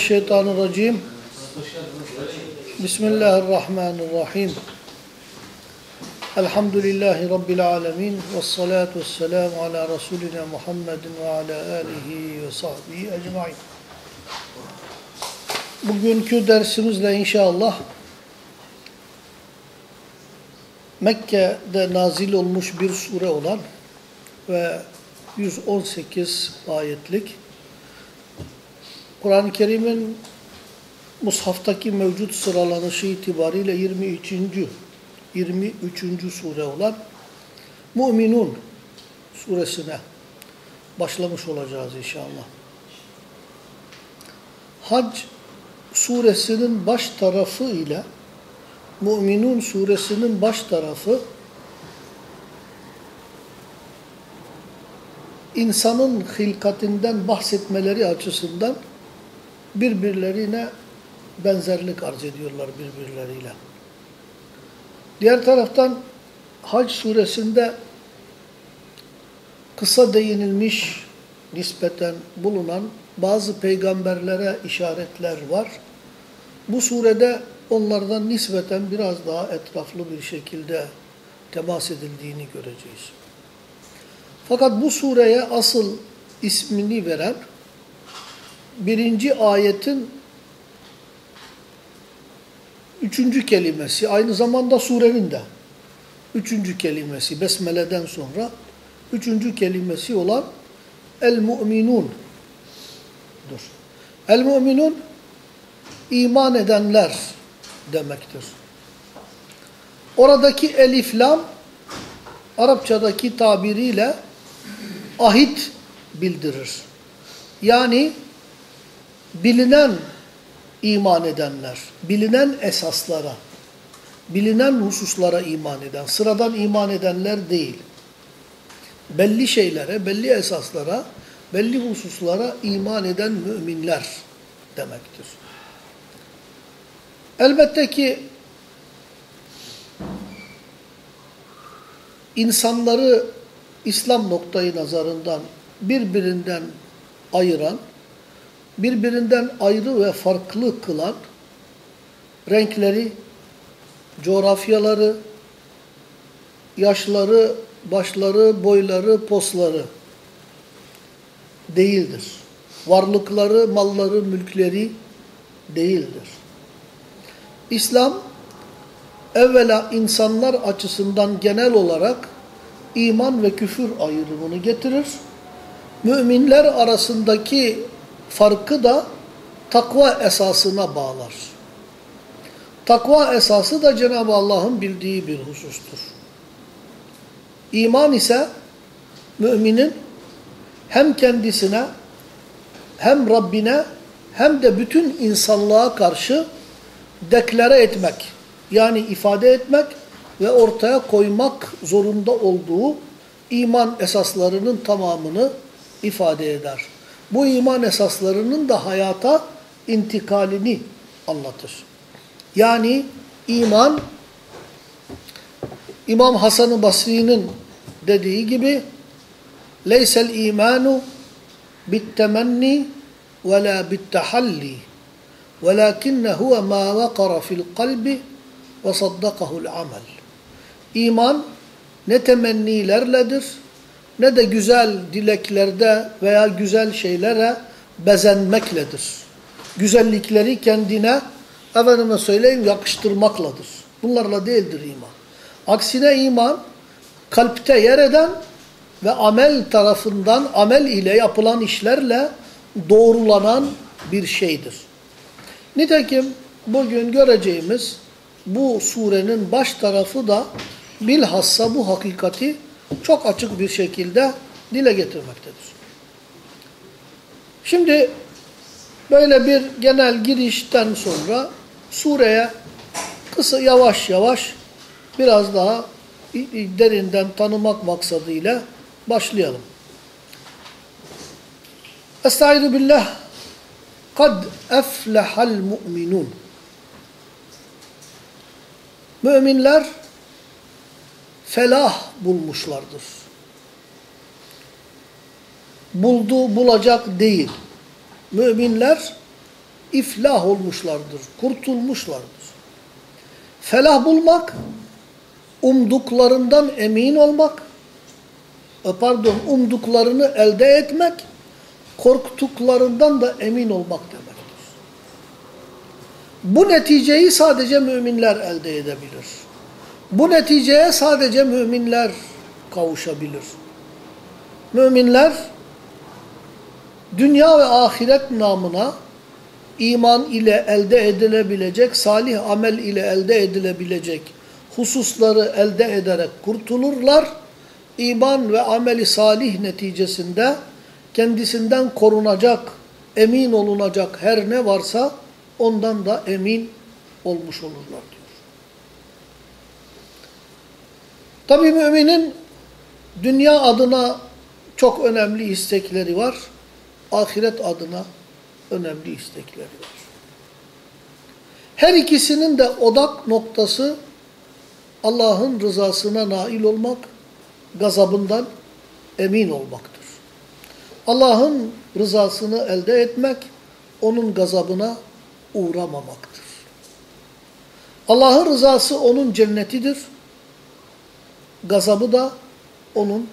mineşşeytanirracim. Bismillahirrahmanirrahim. Elhamdülillahi Rabbil alemin. Ve salatu ve selamu ala Resulina Muhammedin ve ala alihi ve sahbihi ecmain. Bugünkü dersimizle inşallah Mekke'de nazil olmuş bir sure olan ve 118 ayetlik Kur'an-ı Kerim'in Mushaftaki mevcut sıralanışı itibariyle 23. 23. sure olan Müminun suresine başlamış olacağız inşallah. Hac suresinin baş tarafı ile Müminun suresinin baş tarafı insanın hilkatinden bahsetmeleri açısından birbirlerine benzerlik arz ediyorlar birbirleriyle. Diğer taraftan Hac suresinde kısa değinilmiş nispeten bulunan bazı peygamberlere işaretler var. Bu surede onlardan nispeten biraz daha etraflı bir şekilde temas edildiğini göreceğiz. Fakat bu sureye asıl ismini veren birinci ayetin üçüncü kelimesi, aynı zamanda surenin de üçüncü kelimesi, Besmele'den sonra üçüncü kelimesi olan El-Mu'minun'dur. El-Mu'minun iman edenler demektir. Oradaki eliflam Arapçadaki tabiriyle ahit bildirir. Yani bilinen iman edenler, bilinen esaslara, bilinen hususlara iman eden, sıradan iman edenler değil. Belli şeylere, belli esaslara, belli hususlara iman eden müminler demektir. Elbette ki insanları İslam noktayı nazarından birbirinden ayıran, birbirinden ayrı ve farklı kılan renkleri, coğrafyaları, yaşları, başları, boyları, posları değildir. Varlıkları, malları, mülkleri değildir. İslam evvela insanlar açısından genel olarak iman ve küfür ayrımını getirir. Müminler arasındaki farkı da takva esasına bağlar. Takva esası da Cenab-ı Allah'ın bildiği bir husustur. İman ise müminin hem kendisine hem Rabbine hem de bütün insanlığa karşı deklare etmek, yani ifade etmek ve ortaya koymak zorunda olduğu iman esaslarının tamamını ifade eder. Bu iman esaslarının da hayata intikalini anlatır. Yani iman İmam Hasan-ı Basri'nin dediği gibi leysel imanu bittemenni ve la bittehalli velakinne huve ma vakara fil kalbi ve saddakahu'l amel. İman ne temennilerledir ne de güzel dileklerde veya güzel şeylere bezenmekledir. Güzellikleri kendine efendime söyleyeyim yakıştırmakladır. Bunlarla değildir iman. Aksine iman kalpte yer eden ve amel tarafından amel ile yapılan işlerle doğrulanan bir şeydir. Nitekim bugün göreceğimiz bu surenin baş tarafı da bilhassa bu hakikati çok açık bir şekilde dile getirmektedir. Şimdi böyle bir genel girişten sonra sureye kısa yavaş yavaş biraz daha derinden tanımak maksadıyla başlayalım. Estaizu billah kad eflehal mu'minun Müminler felah bulmuşlardır. Buldu bulacak değil. Müminler iflah olmuşlardır, kurtulmuşlardır. Felah bulmak, umduklarından emin olmak, e, pardon umduklarını elde etmek, korktuklarından da emin olmak demektir. Bu neticeyi sadece müminler elde edebilir. Bu neticeye sadece müminler kavuşabilir. Müminler dünya ve ahiret namına iman ile elde edilebilecek, salih amel ile elde edilebilecek hususları elde ederek kurtulurlar. İman ve ameli salih neticesinde kendisinden korunacak, emin olunacak her ne varsa ondan da emin olmuş olurlar diyor. Tabi müminin dünya adına çok önemli istekleri var. Ahiret adına önemli istekleri var. Her ikisinin de odak noktası Allah'ın rızasına nail olmak, gazabından emin olmaktır. Allah'ın rızasını elde etmek, onun gazabına uğramamaktır. Allah'ın rızası onun cennetidir. Gazabı da onun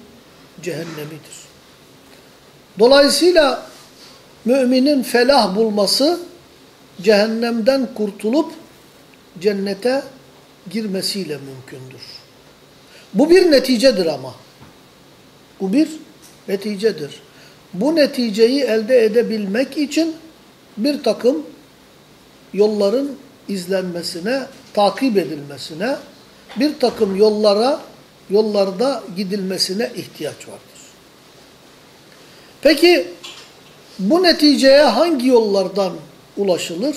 cehennemidir. Dolayısıyla müminin felah bulması cehennemden kurtulup cennete girmesiyle mümkündür. Bu bir neticedir ama. Bu bir neticedir. Bu neticeyi elde edebilmek için bir takım yolların izlenmesine, takip edilmesine, bir takım yollara, yollarda gidilmesine ihtiyaç vardır. Peki bu neticeye hangi yollardan ulaşılır?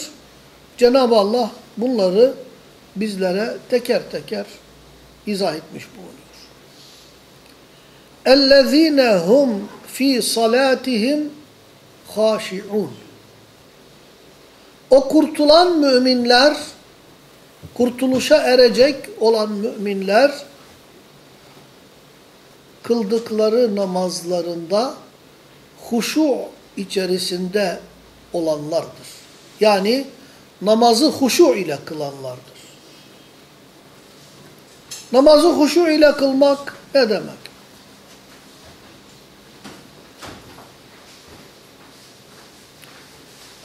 Cenab-ı Allah bunları bizlere teker teker izah etmiş bulunuyor. اَلَّذ۪ينَ هُمْ ف۪ي صَلَاتِهِمْ خَاشِعُونَ O kurtulan müminler, kurtuluşa erecek olan müminler, kıldıkları namazlarında huşu içerisinde olanlardır. Yani namazı huşu ile kılanlardır. Namazı huşu ile kılmak ne demek?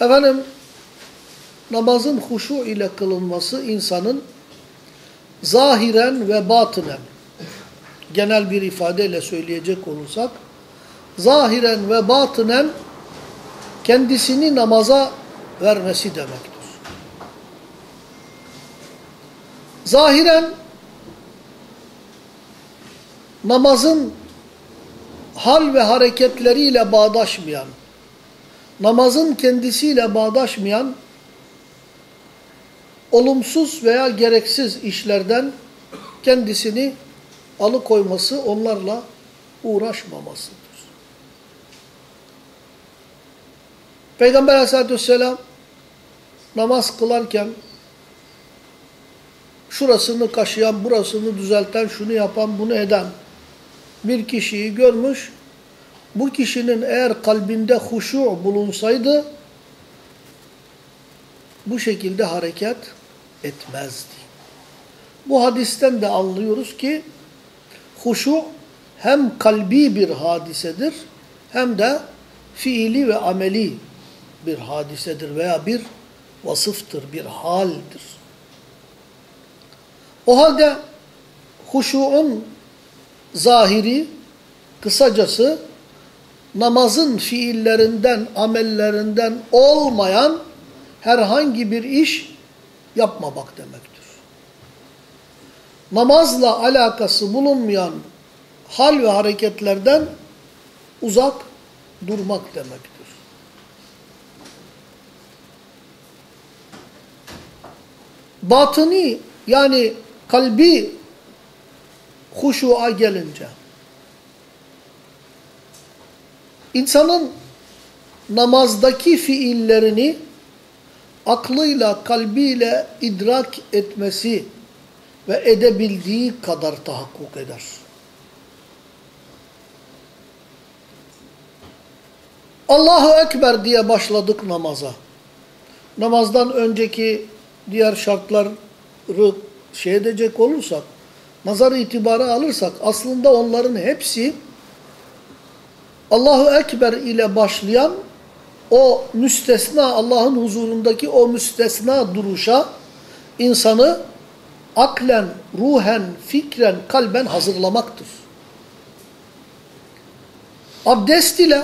Efendim, namazın huşu ile kılınması insanın zahiren ve batınen, genel bir ifadeyle söyleyecek olursak, zahiren ve batınen kendisini namaza vermesi demektir. Zahiren namazın hal ve hareketleriyle bağdaşmayan, namazın kendisiyle bağdaşmayan olumsuz veya gereksiz işlerden kendisini alıkoyması, onlarla uğraşmamasıdır. Peygamber aleyhissalatü vesselam namaz kılarken şurasını kaşıyan, burasını düzelten, şunu yapan, bunu eden bir kişiyi görmüş. Bu kişinin eğer kalbinde huşu bulunsaydı bu şekilde hareket etmezdi. Bu hadisten de anlıyoruz ki huşu hem kalbi bir hadisedir hem de fiili ve ameli bir hadisedir veya bir vasıftır, bir haldir. O halde huşuun zahiri, kısacası namazın fiillerinden, amellerinden olmayan herhangi bir iş yapmamak demektir. Namazla alakası bulunmayan hal ve hareketlerden uzak durmak demektir. Batıni yani kalbi huşuğa gelince insanın namazdaki fiillerini aklıyla, kalbiyle idrak etmesi ve edebildiği kadar tahakkuk eder. Allahu Ekber diye başladık namaza. namazdan önceki diğer şartları şey edecek olursak, nazar itibarı alırsak aslında onların hepsi Allahu Ekber ile başlayan o müstesna Allah'ın huzurundaki o müstesna duruşa insanı aklen, ruhen, fikren, kalben hazırlamaktır. Abdest ile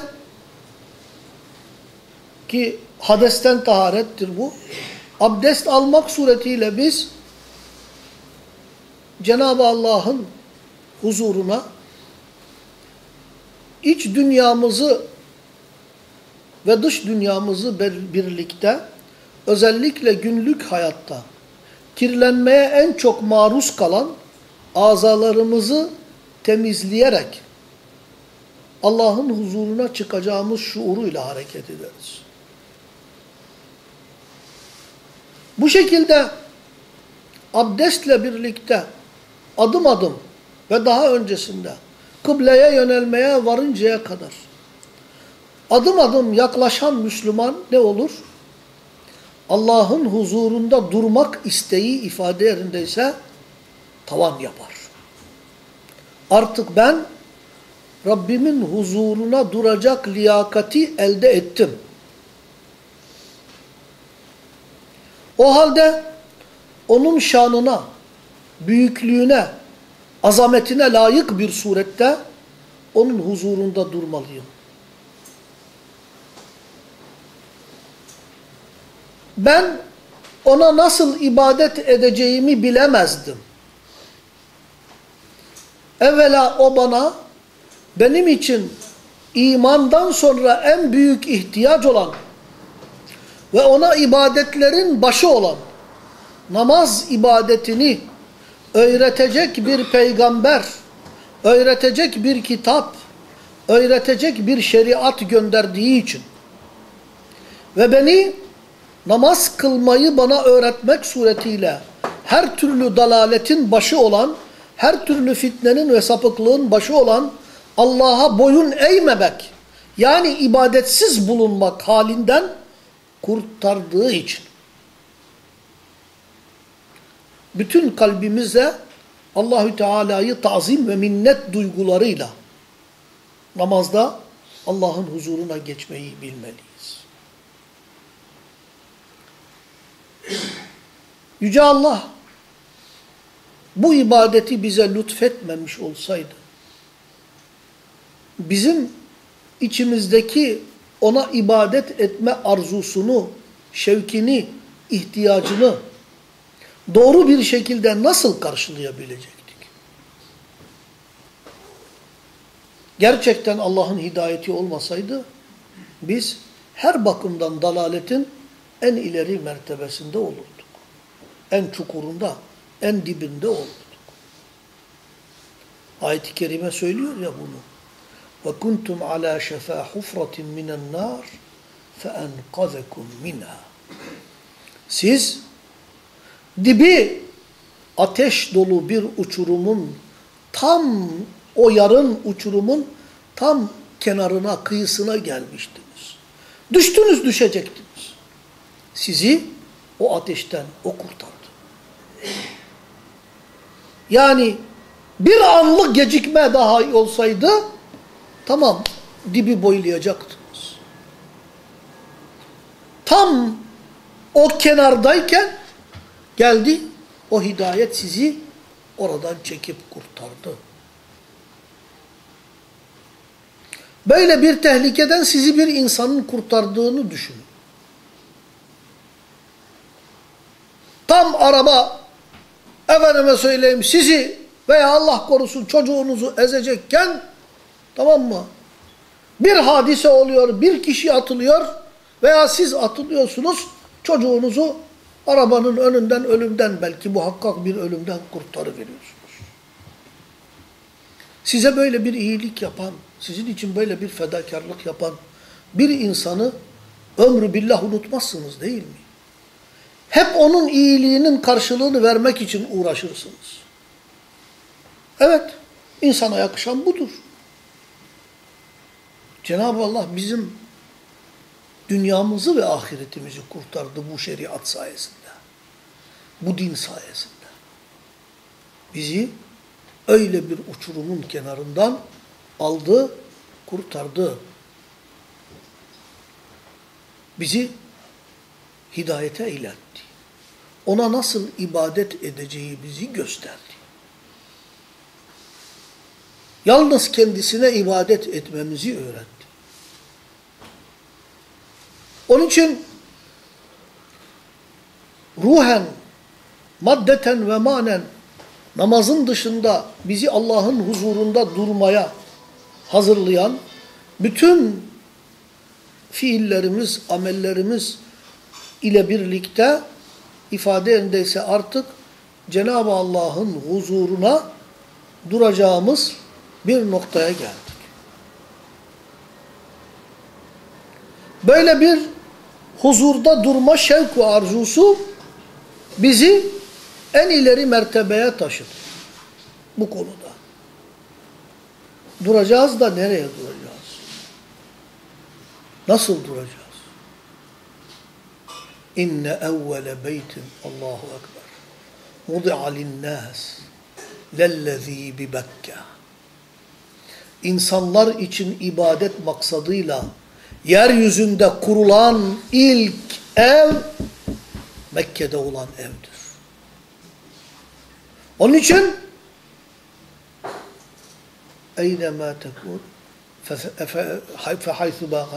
ki hadesten taharettir bu. Abdest almak suretiyle biz Cenab-ı Allah'ın huzuruna iç dünyamızı ve dış dünyamızı birlikte özellikle günlük hayatta kirlenmeye en çok maruz kalan azalarımızı temizleyerek Allah'ın huzuruna çıkacağımız şuuruyla hareket ederiz. Bu şekilde abdestle birlikte adım adım ve daha öncesinde kıbleye yönelmeye varıncaya kadar adım adım yaklaşan Müslüman ne olur? Allah'ın huzurunda durmak isteği ifade yerindeyse tavan yapar. Artık ben Rabbimin huzuruna duracak liyakati elde ettim. O halde onun şanına, büyüklüğüne, azametine layık bir surette onun huzurunda durmalıyım. Ben ona nasıl ibadet edeceğimi bilemezdim. Evvela o bana benim için imandan sonra en büyük ihtiyaç olan ve ona ibadetlerin başı olan namaz ibadetini öğretecek bir peygamber, öğretecek bir kitap, öğretecek bir şeriat gönderdiği için ve beni namaz kılmayı bana öğretmek suretiyle her türlü dalaletin başı olan, her türlü fitnenin ve sapıklığın başı olan Allah'a boyun eğmemek, yani ibadetsiz bulunmak halinden kurtardığı için. Bütün kalbimize Allahü Teala'yı tazim ve minnet duygularıyla namazda Allah'ın huzuruna geçmeyi bilmeliyiz. Yüce Allah bu ibadeti bize lütfetmemiş olsaydı, bizim içimizdeki ona ibadet etme arzusunu, şevkini, ihtiyacını doğru bir şekilde nasıl karşılayabilecektik? Gerçekten Allah'ın hidayeti olmasaydı biz her bakımdan dalaletin en ileri mertebesinde olurduk. En çukurunda, en dibinde olurduk. Ayet-i Kerime söylüyor ya bunu. وَكُنْتُمْ عَلَى شَفَا حُفْرَةٍ مِنَ النَّارِ فَاَنْقَذَكُمْ مِنْهَا Siz dibi ateş dolu bir uçurumun tam o yarın uçurumun tam kenarına, kıyısına gelmiştiniz. Düştünüz, düşecektiniz. Sizi o ateşten o kurtardı. Yani bir anlık gecikme daha olsaydı Tamam dibi boylayacaktınız. Tam o kenardayken geldi o hidayet sizi oradan çekip kurtardı. Böyle bir tehlikeden sizi bir insanın kurtardığını düşünün. Tam araba efendime söyleyeyim sizi veya Allah korusun çocuğunuzu ezecekken Tamam mı? Bir hadise oluyor, bir kişi atılıyor veya siz atılıyorsunuz, çocuğunuzu arabanın önünden ölümden belki muhakkak bir ölümden kurtarıveriyorsunuz. Size böyle bir iyilik yapan, sizin için böyle bir fedakarlık yapan bir insanı ömrü billah unutmazsınız değil mi? Hep onun iyiliğinin karşılığını vermek için uğraşırsınız. Evet, insana yakışan budur. Cenab-ı Allah bizim Dünyamızı ve ahiretimizi kurtardı bu şeriat sayesinde. Bu din sayesinde. Bizi öyle bir uçurumun kenarından aldı, kurtardı. Bizi hidayete iletti. Ona nasıl ibadet edeceği bizi gösterdi. Yalnız kendisine ibadet etmemizi öğretti. Onun için ruhen, maddeten ve manen namazın dışında bizi Allah'ın huzurunda durmaya hazırlayan bütün fiillerimiz, amellerimiz ile birlikte ifade endeyse artık Cenab-ı Allah'ın huzuruna duracağımız bir noktaya geldik. Böyle bir huzurda durma şevku arzusu bizi en ileri mertebeye taşıdı. Bu konuda. Duracağız da nereye duracağız? Nasıl duracağız? İnne evvele beytin Allahu Ekber. Vudi'a linnâs lellezî bi Bekke. İnsanlar için ibadet maksadıyla yeryüzünde kurulan ilk ev Mekke'de olan evdir. Onun için eyne ma tekun fe haythu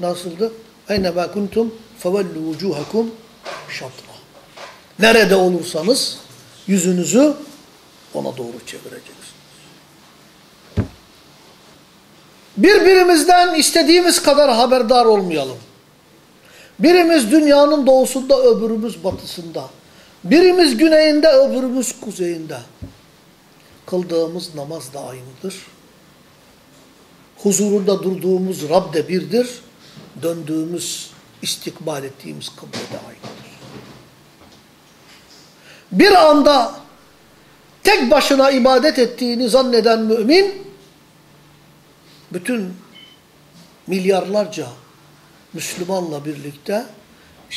nasıldı? اَيْنَمَا كُنْتُمْ فَوَلُّوا وُجُوهَكُمْ شَطْرًا Nerede olursanız yüzünüzü ona doğru çevireceksiniz. Birbirimizden istediğimiz kadar haberdar olmayalım. Birimiz dünyanın doğusunda, öbürümüz batısında. Birimiz güneyinde, öbürümüz kuzeyinde. Kıldığımız namaz da aynıdır. Huzurunda durduğumuz Rab de birdir. Döndüğümüz, istikbal ettiğimiz kıble de aynıdır. Bir anda tek başına ibadet ettiğini zanneden mümin, bütün milyarlarca Müslümanla birlikte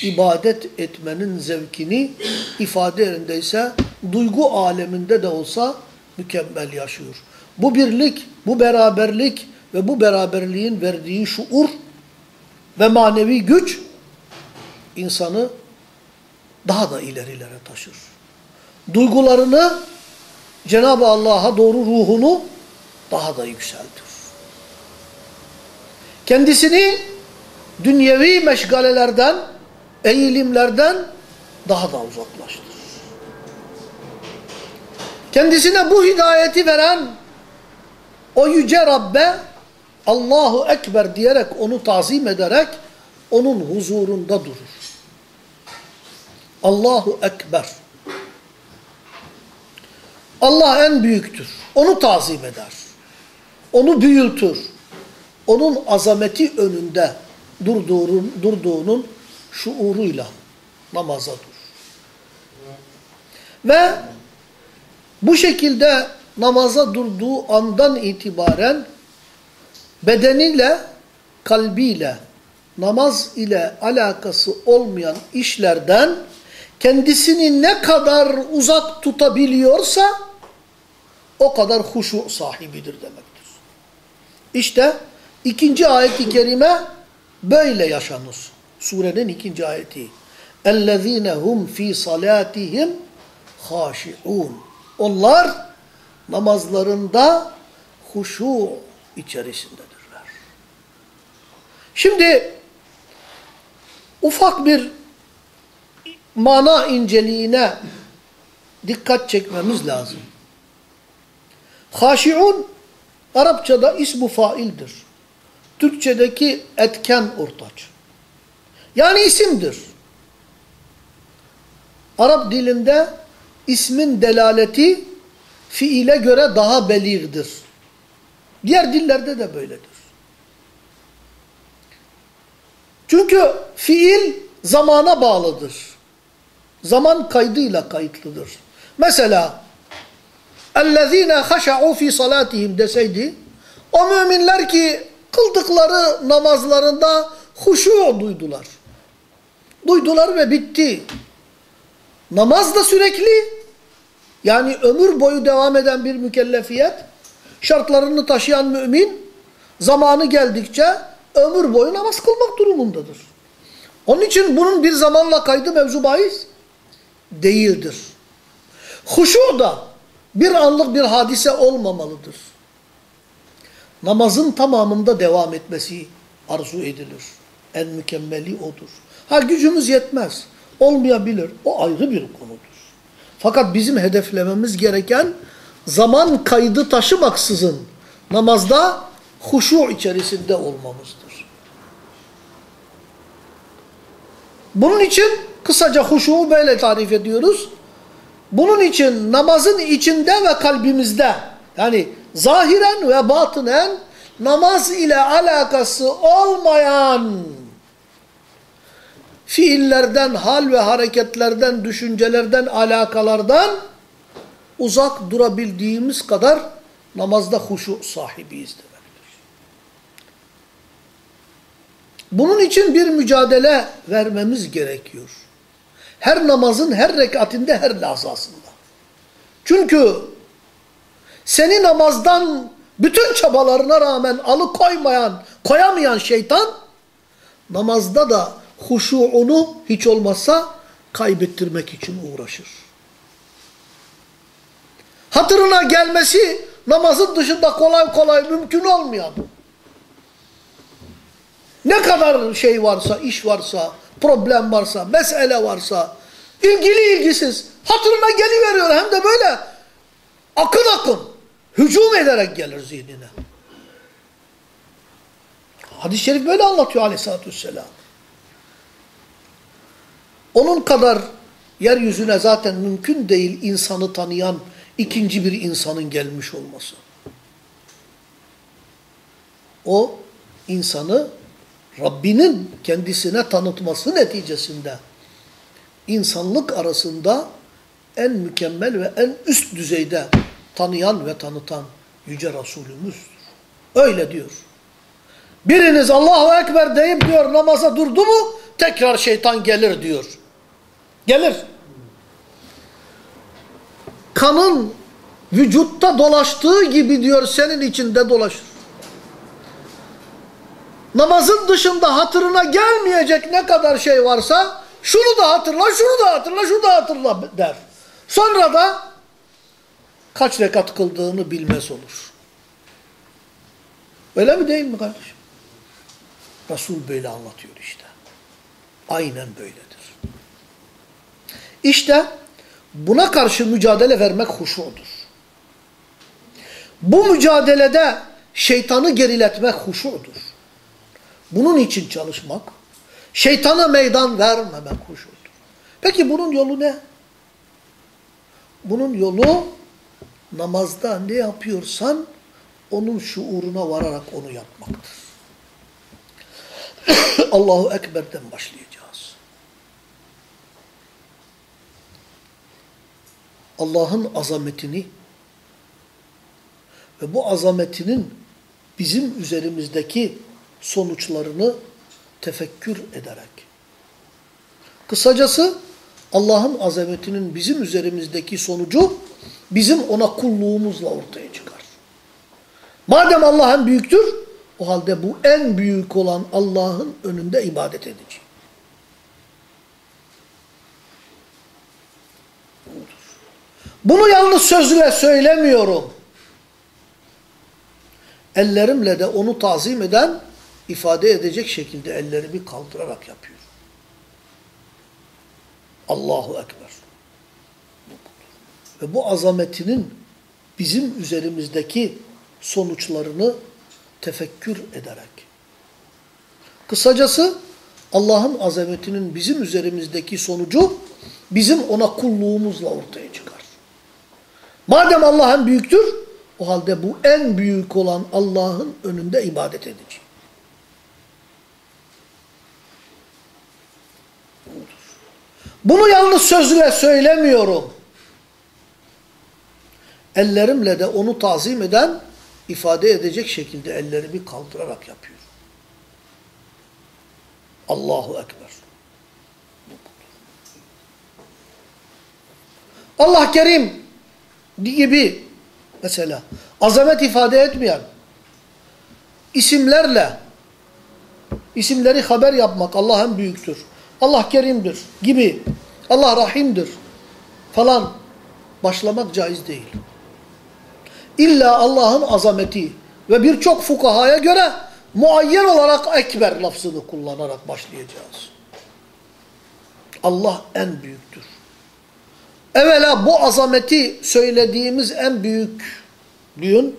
ibadet etmenin zevkini ifade yerindeyse duygu aleminde de olsa mükemmel yaşıyor. Bu birlik, bu beraberlik ve bu beraberliğin verdiği şuur ve manevi güç insanı daha da ilerilere taşır. Duygularını Cenab-ı Allah'a doğru ruhunu daha da yükseltir. Kendisini dünyevi meşgalelerden, eğilimlerden daha da uzaklaştırır. Kendisine bu hidayeti veren o yüce Rabbe Allahu Ekber diyerek onu tazim ederek onun huzurunda durur. Allahu Ekber. Allah en büyüktür. Onu tazim eder. Onu büyütür. Onun azameti önünde durduğunun, durduğunun şuuruyla namaza dur. Ve bu şekilde namaza durduğu andan itibaren bedeniyle, kalbiyle, namaz ile alakası olmayan işlerden kendisini ne kadar uzak tutabiliyorsa o kadar huşu sahibidir demektir. İşte ikinci ayet-i kerime böyle yaşanır. Surenin ikinci ayeti. اَلَّذ۪ينَ هُمْ ف۪ي صَلَاتِهِمْ خَاشِعُونَ Onlar namazlarında huşu içerisindedirler. Şimdi ufak bir mana inceliğine dikkat çekmemiz lazım. Haşiun Arapçada ismu faildir. Türkçedeki etken ortaç. Yani isimdir. Arap dilinde ismin delaleti fiile göre daha belirdir. Diğer dillerde de böyledir. Çünkü fiil zamana bağlıdır. Zaman kaydıyla kayıtlıdır. Mesela اَلَّذ۪ينَ خَشَعُوا ف۪ي صَلَاتِهِمْ deseydi o müminler ki kıldıkları namazlarında huşu duydular. Duydular ve bitti. Namaz da sürekli, yani ömür boyu devam eden bir mükellefiyet, şartlarını taşıyan mümin, zamanı geldikçe ömür boyu namaz kılmak durumundadır. Onun için bunun bir zamanla kaydı mevzu bahis değildir. Huşu da bir anlık bir hadise olmamalıdır. Namazın tamamında devam etmesi arzu edilir. En mükemmeli odur. Ha gücümüz yetmez. Olmayabilir. O ayrı bir konudur. Fakat bizim hedeflememiz gereken zaman kaydı taşımaksızın namazda huşu içerisinde olmamızdır. Bunun için kısaca huşuğu böyle tarif ediyoruz. Bunun için namazın içinde ve kalbimizde yani zahiren ve batınen namaz ile alakası olmayan fiillerden, hal ve hareketlerden, düşüncelerden, alakalardan uzak durabildiğimiz kadar namazda huşu sahibiyiz demektir. Bunun için bir mücadele vermemiz gerekiyor. Her namazın her rekatinde, her lazasında. Çünkü seni namazdan bütün çabalarına rağmen alıkoymayan, koyamayan şeytan namazda da huşuunu hiç olmazsa kaybettirmek için uğraşır. Hatırına gelmesi namazın dışında kolay kolay mümkün olmayan. Ne kadar şey varsa, iş varsa, problem varsa, mesele varsa, ilgili ilgisiz hatırına geliveriyor hem de böyle akın akın hücum ederek gelir zihnine. Hadis-i şerif böyle anlatıyor aleyhissalatü vesselam. Onun kadar yeryüzüne zaten mümkün değil insanı tanıyan ikinci bir insanın gelmiş olması. O insanı Rabbinin kendisine tanıtması neticesinde insanlık arasında en mükemmel ve en üst düzeyde tanıyan ve tanıtan Yüce Resulümüzdür. Öyle diyor. Biriniz Allahu Ekber deyip diyor namaza durdu mu tekrar şeytan gelir diyor. Gelir. Kanın vücutta dolaştığı gibi diyor senin içinde dolaşır. Namazın dışında hatırına gelmeyecek ne kadar şey varsa şunu da hatırla, şunu da hatırla, şunu da hatırla der. Sonra da kaç rekat kıldığını bilmez olur. Öyle mi değil mi kardeşim? Resul böyle anlatıyor işte. Aynen böyledir. İşte buna karşı mücadele vermek huşudur. Bu mücadelede şeytanı geriletmek huşudur. Bunun için çalışmak, şeytana meydan vermemek huşudur. Peki bunun yolu ne? Bunun yolu namazda ne yapıyorsan onun şuuruna vararak onu yapmaktır. Allahu Ekber'den başlayacağız. Allah'ın azametini ve bu azametinin bizim üzerimizdeki sonuçlarını tefekkür ederek. Kısacası Allah'ın azametinin bizim üzerimizdeki sonucu bizim ona kulluğumuzla ortaya çıkar. Madem Allah en büyüktür, o halde bu en büyük olan Allah'ın önünde ibadet edeceğim. Bunu yalnız sözle söylemiyorum. Ellerimle de onu tazim eden, ifade edecek şekilde ellerimi kaldırarak yapıyorum. Allahu Ekber. Ve bu azametinin bizim üzerimizdeki sonuçlarını tefekkür ederek. Kısacası Allah'ın azametinin bizim üzerimizdeki sonucu bizim ona kulluğumuzla ortaya çıkar. Madem Allah en büyüktür, o halde bu en büyük olan Allah'ın önünde ibadet edeceğim. Bunu yalnız sözle söylemiyorum. Ellerimle de onu tazim eden, ifade edecek şekilde ellerimi kaldırarak yapıyorum. Allahu Ekber. Allah Kerim gibi mesela azamet ifade etmeyen isimlerle isimleri haber yapmak Allah en büyüktür. Allah Kerim'dir gibi Allah Rahim'dir falan başlamak caiz değil. İlla Allah'ın azameti ve birçok fukahaya göre muayyen olarak ekber lafzını kullanarak başlayacağız. Allah en büyüktür. Evvela bu azameti söylediğimiz en büyüklüğün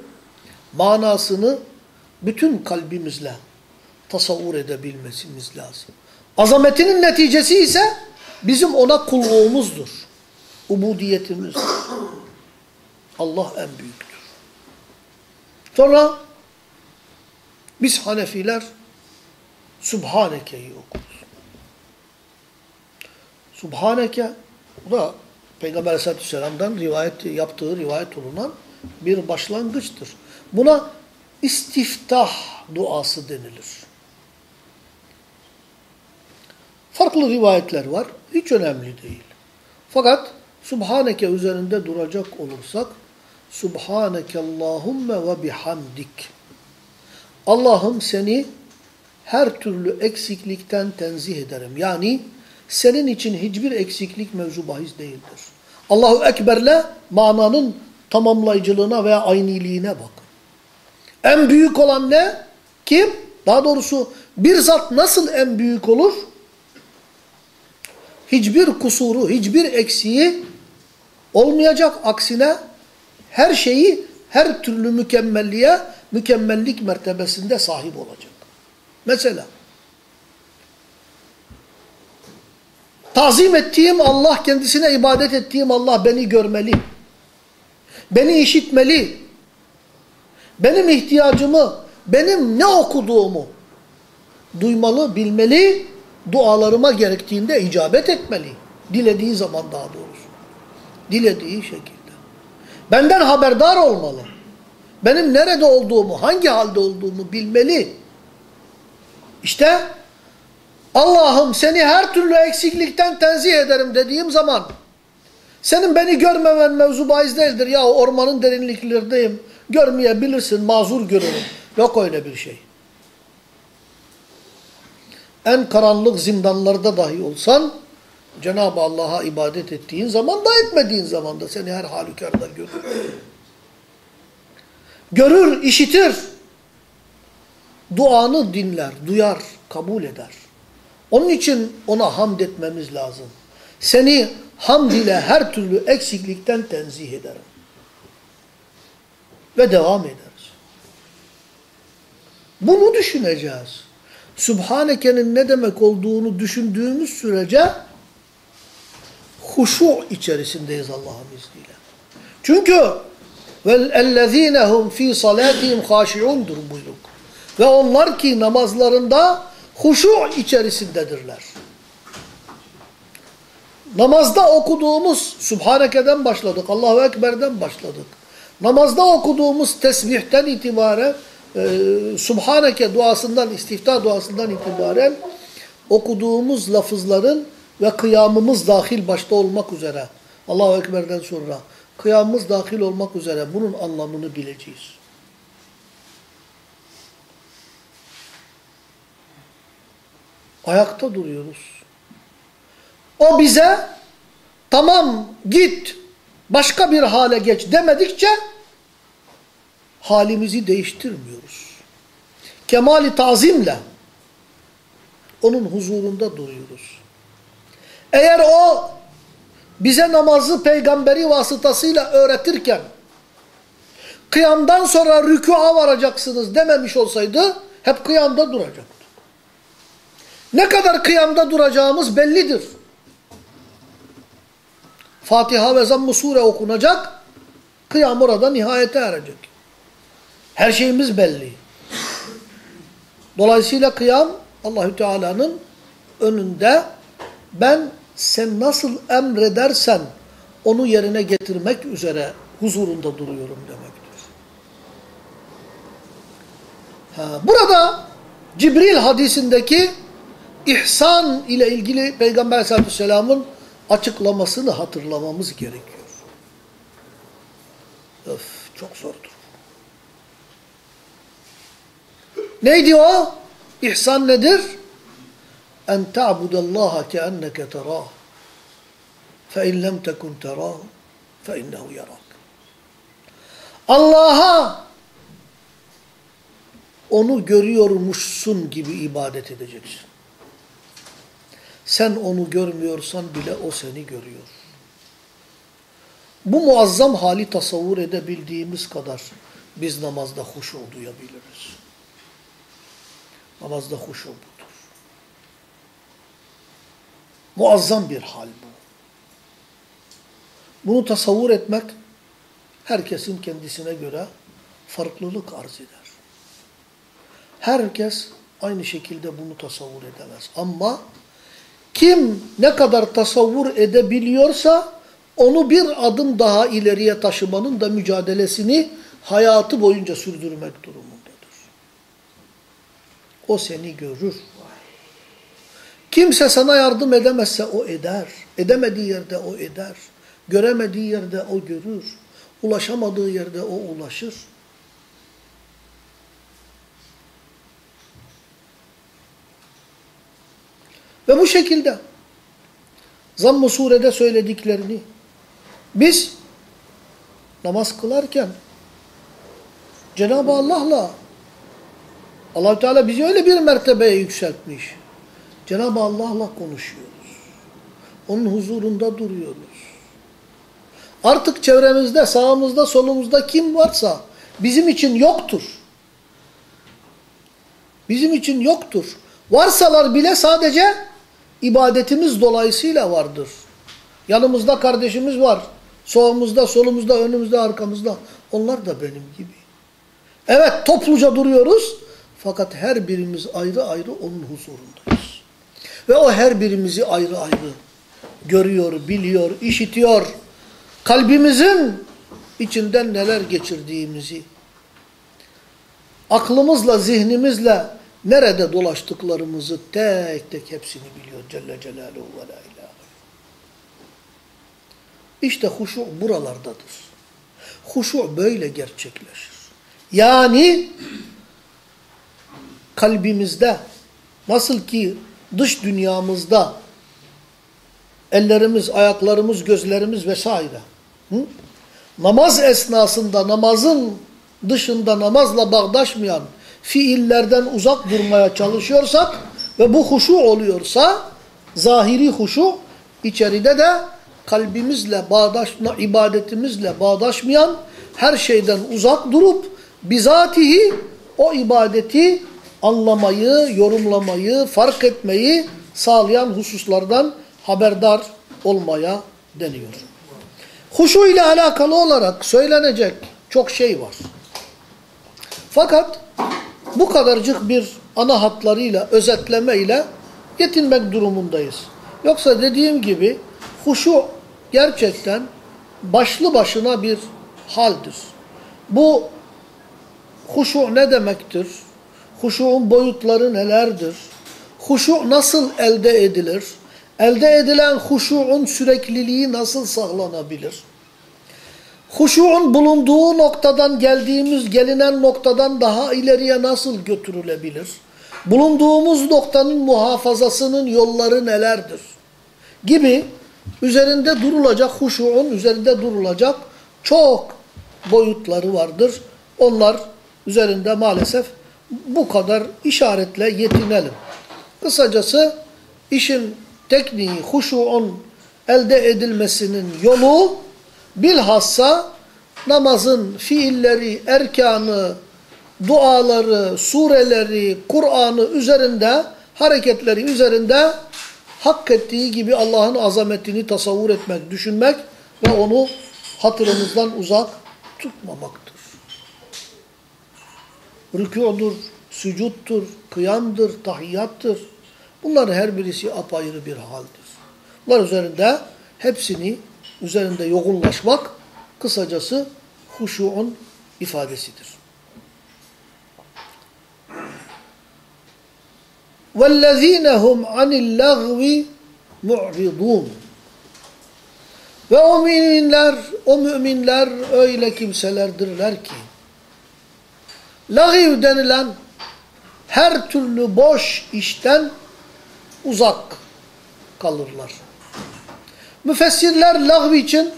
manasını bütün kalbimizle tasavvur edebilmesimiz lazım. Azametinin neticesi ise bizim ona kulluğumuzdur. Ubudiyetimizdir. Allah en büyüktür. Sonra biz Hanefiler Subhaneke'yi okuruz. Subhaneke bu da Peygamber Aleyhisselatü Vesselam'dan rivayet yaptığı rivayet olunan bir başlangıçtır. Buna istiftah duası denilir. Farklı rivayetler var. Hiç önemli değil. Fakat Subhaneke üzerinde duracak olursak Subhaneke Allahümme ve bihamdik. Allah'ım seni her türlü eksiklikten tenzih ederim. Yani senin için hiçbir eksiklik mevzu bahis değildir. Allahu Ekber'le mananın tamamlayıcılığına veya ayniliğine bakın. En büyük olan ne? Kim? Daha doğrusu bir zat nasıl en büyük olur? Hiçbir kusuru, hiçbir eksiği olmayacak. Aksine her şeyi, her türlü mükemmelliğe, mükemmellik mertebesinde sahip olacak. Mesela Tazim ettiğim Allah, kendisine ibadet ettiğim Allah beni görmeli. Beni işitmeli. Benim ihtiyacımı, benim ne okuduğumu duymalı, bilmeli, dualarıma gerektiğinde icabet etmeli. Dilediği zaman daha doğrusu. Dilediği şekilde. Benden haberdar olmalı. Benim nerede olduğumu, hangi halde olduğumu bilmeli. İşte Allah'ım seni her türlü eksiklikten tenzih ederim dediğim zaman senin beni görmemen mevzu bahis değildir. Ya ormanın derinliklerindeyim. Görmeyebilirsin, mazur görürüm. Yok öyle bir şey. En karanlık zindanlarda dahi olsan Cenab-ı Allah'a ibadet ettiğin zaman da etmediğin zaman da seni her halükarda görür. Görür, işitir. Duanı dinler, duyar, kabul eder. Onun için ona hamd etmemiz lazım. Seni hamd ile her türlü eksiklikten tenzih ederim. Ve devam ederiz. Bunu düşüneceğiz. Sübhaneke'nin ne demek olduğunu düşündüğümüz sürece huşu içerisindeyiz Allah'ın izniyle. Çünkü وَالَّذ۪ينَ هُمْ ف۪ي صَلَاتِهِمْ خَاشِعُونَ buyduk. Ve onlar ki namazlarında huşu içerisindedirler. Namazda okuduğumuz Subhaneke'den başladık, Allahu Ekber'den başladık. Namazda okuduğumuz tesbihten itibaren, e, Subhaneke duasından, istiftah duasından itibaren okuduğumuz lafızların ve kıyamımız dahil başta olmak üzere, Allahu Ekber'den sonra kıyamımız dahil olmak üzere bunun anlamını bileceğiz. Ayakta duruyoruz. O bize tamam git başka bir hale geç demedikçe halimizi değiştirmiyoruz. Kemali tazimle onun huzurunda duruyoruz. Eğer o bize namazı peygamberi vasıtasıyla öğretirken kıyamdan sonra rükûa varacaksınız dememiş olsaydı hep kıyamda duracak. Ne kadar kıyamda duracağımız bellidir. Fatiha ve Zamm-ı Sure okunacak, kıyam orada nihayete erecek. Her şeyimiz belli. Dolayısıyla kıyam Allahü Teala'nın önünde ben sen nasıl emredersen onu yerine getirmek üzere huzurunda duruyorum demektir. Ha, burada Cibril hadisindeki ihsan ile ilgili Peygamber aleyhissalatü vesselamın açıklamasını hatırlamamız gerekiyor. Öf çok zordur. Neydi o? İhsan nedir? En ta'budallaha keenneke terah. Fe in lem tekun terah fe innehu yarak. Allah'a onu görüyormuşsun gibi ibadet edeceksin. Sen onu görmüyorsan bile o seni görüyor. Bu muazzam hali tasavvur edebildiğimiz kadar biz namazda huşu duyabiliriz. Namazda huşu budur. Muazzam bir hal bu. Bunu tasavvur etmek herkesin kendisine göre farklılık arz eder. Herkes aynı şekilde bunu tasavvur edemez. Ama kim ne kadar tasavvur edebiliyorsa onu bir adım daha ileriye taşımanın da mücadelesini hayatı boyunca sürdürmek durumundadır. O seni görür. Kimse sana yardım edemezse o eder. Edemediği yerde o eder. Göremediği yerde o görür. Ulaşamadığı yerde o ulaşır. Ve bu şekilde Zamm-ı Sure'de söylediklerini biz namaz kılarken Cenab-ı Allah'la allah Teala bizi öyle bir mertebeye yükseltmiş. Cenab-ı Allah'la konuşuyoruz. Onun huzurunda duruyoruz. Artık çevremizde, sağımızda, solumuzda kim varsa bizim için yoktur. Bizim için yoktur. Varsalar bile sadece ibadetimiz dolayısıyla vardır. Yanımızda kardeşimiz var. Sağımızda, solumuzda, önümüzde, arkamızda. Onlar da benim gibi. Evet topluca duruyoruz. Fakat her birimiz ayrı ayrı onun huzurundayız. Ve o her birimizi ayrı ayrı görüyor, biliyor, işitiyor. Kalbimizin içinden neler geçirdiğimizi, aklımızla, zihnimizle nerede dolaştıklarımızı tek tek hepsini biliyor Celle Celaluhu ve la ilahe. İşte huşu buralardadır. Huşu böyle gerçekleşir. Yani kalbimizde nasıl ki dış dünyamızda ellerimiz, ayaklarımız, gözlerimiz vesaire hı? namaz esnasında namazın dışında namazla bağdaşmayan fiillerden uzak durmaya çalışıyorsak ve bu huşu oluyorsa zahiri huşu içeride de kalbimizle bağdaşma, ibadetimizle bağdaşmayan her şeyden uzak durup bizatihi o ibadeti anlamayı, yorumlamayı, fark etmeyi sağlayan hususlardan haberdar olmaya deniyor. Huşu ile alakalı olarak söylenecek çok şey var. Fakat bu kadarcık bir ana hatlarıyla, özetlemeyle yetinmek durumundayız. Yoksa dediğim gibi huşu gerçekten başlı başına bir haldir. Bu huşu ne demektir? Huşu'un boyutları nelerdir? Huşu nasıl elde edilir? Elde edilen huşu'un sürekliliği nasıl sağlanabilir? Huşu'un bulunduğu noktadan geldiğimiz, gelinen noktadan daha ileriye nasıl götürülebilir? Bulunduğumuz noktanın muhafazasının yolları nelerdir? Gibi üzerinde durulacak, huşu'un üzerinde durulacak çok boyutları vardır. Onlar üzerinde maalesef bu kadar işaretle yetinelim. Kısacası işin tekniği, huşu'un elde edilmesinin yolu bilhassa namazın fiilleri, erkanı, duaları, sureleri, Kur'an'ı üzerinde, hareketleri üzerinde hak ettiği gibi Allah'ın azametini tasavvur etmek, düşünmek ve onu hatırımızdan uzak tutmamaktır Rükûdur, sücuttur, kıyamdır, tahiyyattır. Bunların her birisi apayrı bir haldir. Bunlar üzerinde hepsini üzerinde yoğunlaşmak kısacası huşu'un ifadesidir. وَالَّذ۪ينَ هُمْ عَنِ اللَّغْوِ مُعْرِضُونَ Ve o müminler, o müminler öyle kimselerdirler ki, lağiv denilen her türlü boş işten uzak kalırlar. Müfessirler lağv için,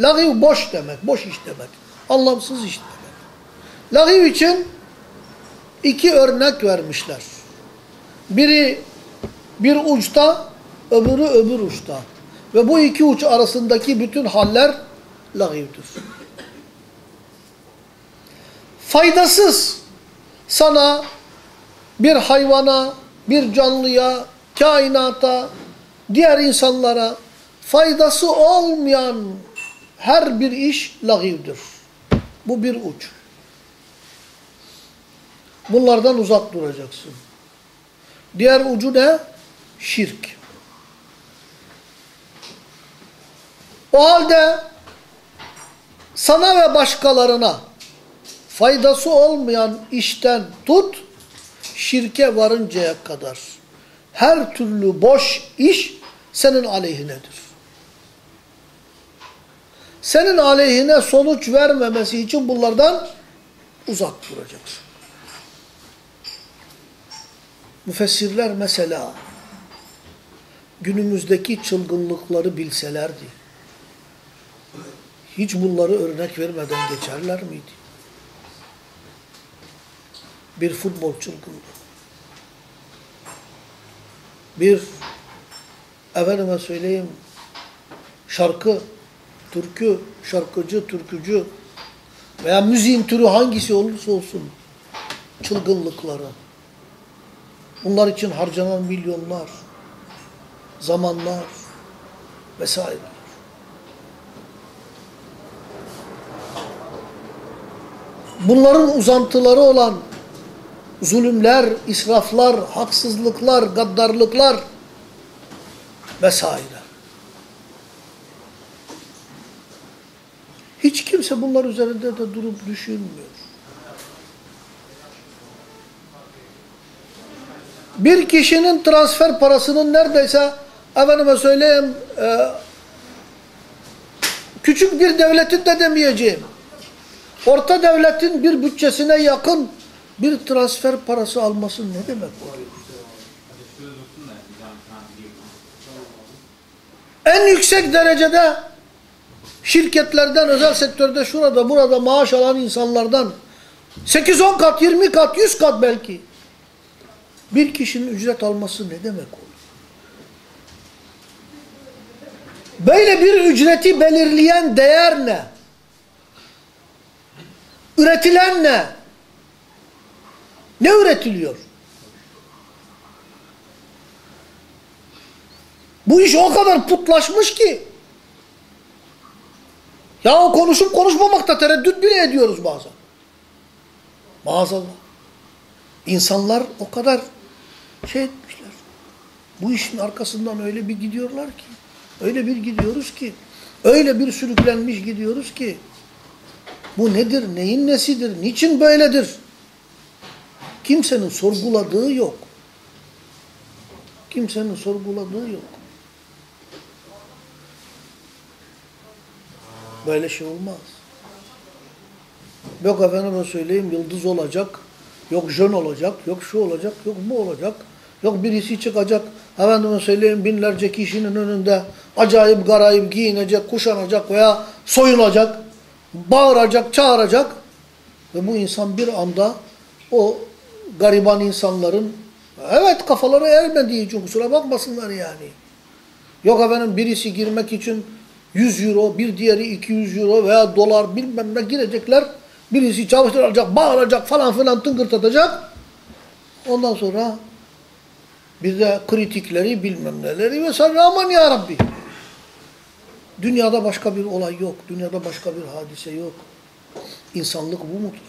lağiv boş demek, boş iş demek, anlamsız iş demek. Lağiv için iki örnek vermişler. Biri bir uçta, öbürü öbür uçta. Ve bu iki uç arasındaki bütün haller lagivdir. Faydasız sana, bir hayvana, bir canlıya, kainata, diğer insanlara faydası olmayan her bir iş lagivdir. Bu bir uç. Bunlardan uzak duracaksın. Diğer ucu ne? Şirk. O halde sana ve başkalarına faydası olmayan işten tut, şirke varıncaya kadar her türlü boş iş senin aleyhinedir. Senin aleyhine sonuç vermemesi için bunlardan uzak duracaksın. Müfessirler mesela günümüzdeki çılgınlıkları bilselerdi, hiç bunları örnek vermeden geçerler miydi? Bir futbol çılgınlığı. Bir, efendime söyleyeyim, şarkı, türkü, şarkıcı, türkücü veya müziğin türü hangisi olursa olsun çılgınlıkları. Bunlar için harcanan milyonlar, zamanlar vesaire. Bunların uzantıları olan zulümler, israflar, haksızlıklar, gaddarlıklar vesaire. Hiç kimse bunlar üzerinde de durup düşünmüyor. Bir kişinin transfer parasının neredeyse efendime söyleyeyim e, küçük bir devletin de demeyeceğim. Orta devletin bir bütçesine yakın bir transfer parası alması ne demek oluyor? En yüksek derecede şirketlerden, özel sektörde, şurada, burada maaş alan insanlardan 8-10 kat, 20 kat, 100 kat belki bir kişinin ücret alması ne demek olur? Böyle bir ücreti belirleyen değer ne? Üretilen ne? Ne üretiliyor? Bu iş o kadar putlaşmış ki. Ya o konuşup konuşmamakta tereddüt bile ediyoruz bazen. Maazallah. İnsanlar o kadar şey etmişler. Bu işin arkasından öyle bir gidiyorlar ki. Öyle bir gidiyoruz ki. Öyle bir sürüklenmiş gidiyoruz ki. Bu nedir? Neyin nesidir? Niçin böyledir? Kimsenin sorguladığı yok. Kimsenin sorguladığı yok. Böyle şey olmaz. Yok efendime söyleyeyim yıldız olacak, yok jön olacak, yok şu olacak, yok bu olacak. Yok birisi çıkacak, efendime söyleyeyim binlerce kişinin önünde acayip garayip giyinecek, kuşanacak veya soyunacak, bağıracak, çağıracak. Ve bu insan bir anda o gariban insanların evet kafaları ermediği için kusura bakmasınlar yani. Yok efendim birisi girmek için 100 euro, bir diğeri 200 euro veya dolar bilmem ne girecekler. Birisi çalıştıracak, bağıracak falan filan tıngırtatacak. Ondan sonra bir de kritikleri bilmem neleri vesaire aman ya Rabbi. Dünyada başka bir olay yok. Dünyada başka bir hadise yok. İnsanlık bu mudur?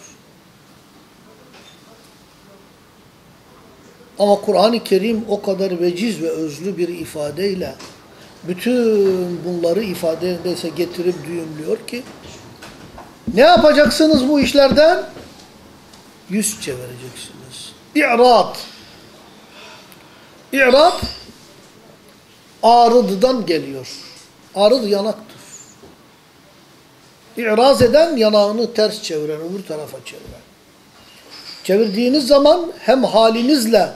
Ama Kur'an-ı Kerim o kadar veciz ve özlü bir ifadeyle bütün bunları ifade edese getirip düğümlüyor ki ne yapacaksınız bu işlerden? Yüz çevireceksiniz. İ'rad. İ'rab arıdıdan geliyor. Arıd yanaktır. İ'raz eden yanağını ters çeviren, öbür tarafa çeviren. Çevirdiğiniz zaman hem halinizle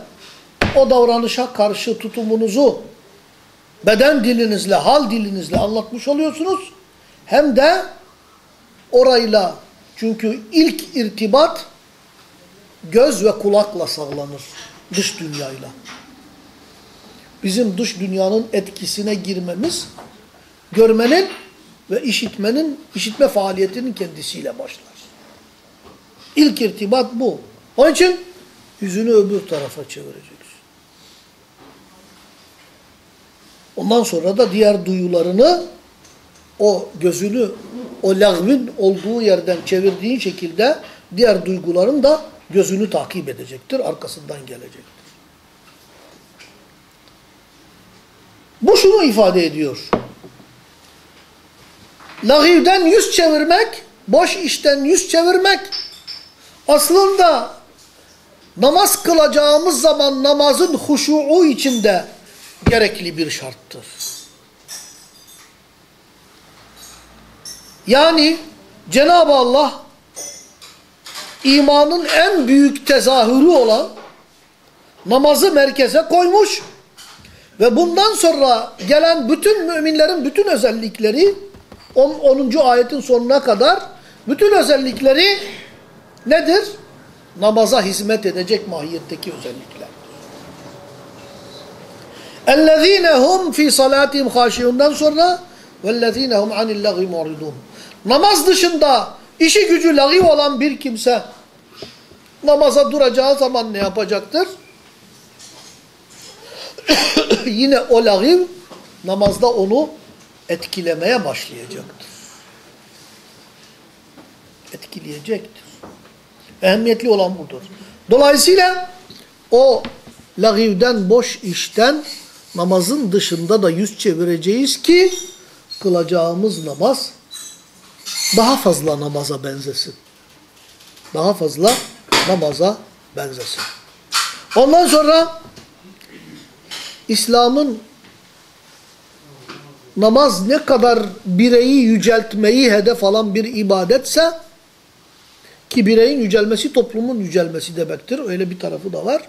o davranışa karşı tutumunuzu beden dilinizle, hal dilinizle anlatmış oluyorsunuz. Hem de orayla çünkü ilk irtibat göz ve kulakla sağlanır dış dünyayla. Bizim dış dünyanın etkisine girmemiz görmenin ve işitmenin, işitme faaliyetinin kendisiyle başlar. İlk irtibat bu. Onun için yüzünü öbür tarafa çevireceksin. Ondan sonra da diğer duyularını o gözünü o lagvin olduğu yerden çevirdiğin şekilde diğer duyguların da gözünü takip edecektir, arkasından gelecektir. Bu şunu ifade ediyor. Lagivden yüz çevirmek, boş işten yüz çevirmek aslında namaz kılacağımız zaman namazın huşuğu içinde gerekli bir şarttır. Yani Cenab-ı Allah imanın en büyük tezahürü olan namazı merkeze koymuş ve bundan sonra gelen bütün müminlerin bütün özellikleri 10. 10. ayetin sonuna kadar bütün özellikleri nedir? Namaza hizmet edecek mahiyetteki özellikler. اَلَّذ۪ينَ هُمْ ف۪ي صَلَاتِهِمْ خَاشِيُونَdan sonra وَالَّذ۪ينَ هُمْ عَنِ اللَّغِي مُعْرِضُونَ Namaz dışında işi gücü lagi olan bir kimse namaza duracağı zaman ne yapacaktır? Yine o lagiv namazda onu etkilemeye başlayacaktır. Etkileyecektir. Ehemmiyetli olan budur. Dolayısıyla o lagivden, boş işten namazın dışında da yüz çevireceğiz ki kılacağımız namaz daha fazla namaza benzesin. Daha fazla namaza benzesin. Ondan sonra İslam'ın namaz ne kadar bireyi yüceltmeyi hedef alan bir ibadetse ki bireyin yücelmesi toplumun yücelmesi demektir. Öyle bir tarafı da var.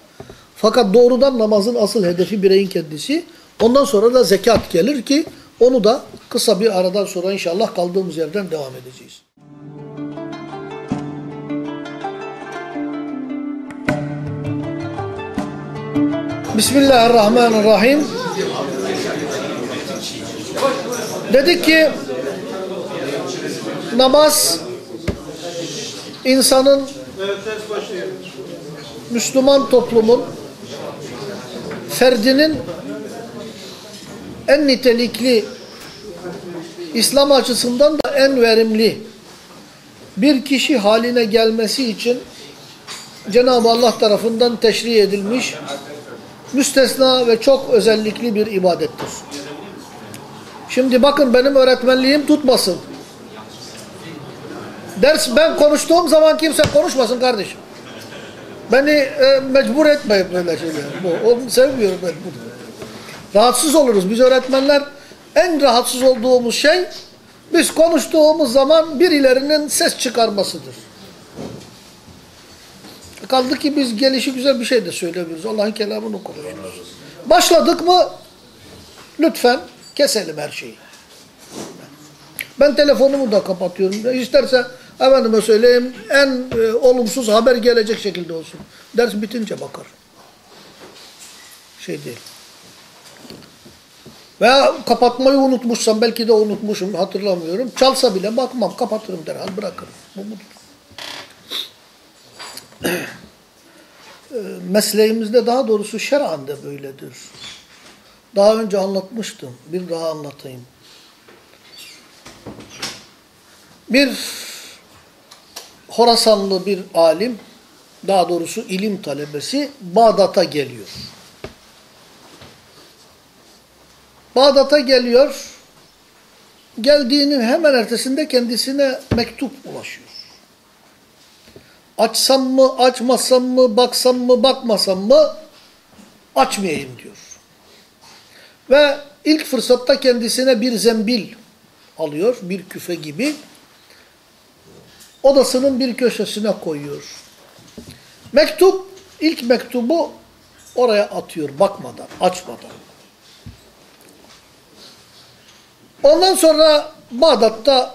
Fakat doğrudan namazın asıl hedefi bireyin kendisi. Ondan sonra da zekat gelir ki onu da kısa bir aradan sonra inşallah kaldığımız yerden devam edeceğiz. Bismillahirrahmanirrahim. Dedik ki namaz insanın Müslüman toplumun ferdinin en nitelikli İslam açısından da en verimli bir kişi haline gelmesi için Cenab-ı Allah tarafından teşri edilmiş müstesna ve çok özellikli bir ibadettir. Şimdi bakın benim öğretmenliğim tutmasın. Ders ben konuştuğum zaman kimse konuşmasın kardeşim. Beni e, mecbur etmeyin böyle şeyler. Bu, onu sevmiyorum ben bunu. Rahatsız oluruz. Biz öğretmenler en rahatsız olduğumuz şey biz konuştuğumuz zaman birilerinin ses çıkarmasıdır. Kaldı ki biz gelişi güzel bir şey de söylemiyoruz. Allah'ın kelamını konuşuyoruz. Başladık mı lütfen keselim her şeyi. Ben telefonumu da kapatıyorum. İsterse efendime söyleyeyim en e, olumsuz haber gelecek şekilde olsun. Ders bitince bakar. Şey değil. Veya kapatmayı unutmuşsam belki de unutmuşum hatırlamıyorum. Çalsa bile bakmam kapatırım derhal bırakırım. Bu budur. Mesleğimizde daha doğrusu şer'an da böyledir. Daha önce anlatmıştım. Bir daha anlatayım. Bir Horasanlı bir alim, daha doğrusu ilim talebesi Bağdat'a geliyor. Bağdat'a geliyor. Geldiğinin hemen ertesinde kendisine mektup ulaşıyor. Açsam mı, açmasam mı, baksam mı, bakmasam mı açmayayım diyor. Ve ilk fırsatta kendisine bir zembil alıyor, bir küfe gibi. Odasının bir köşesine koyuyor. Mektup, ilk mektubu oraya atıyor bakmadan, açmadan. Ondan sonra Bağdat'ta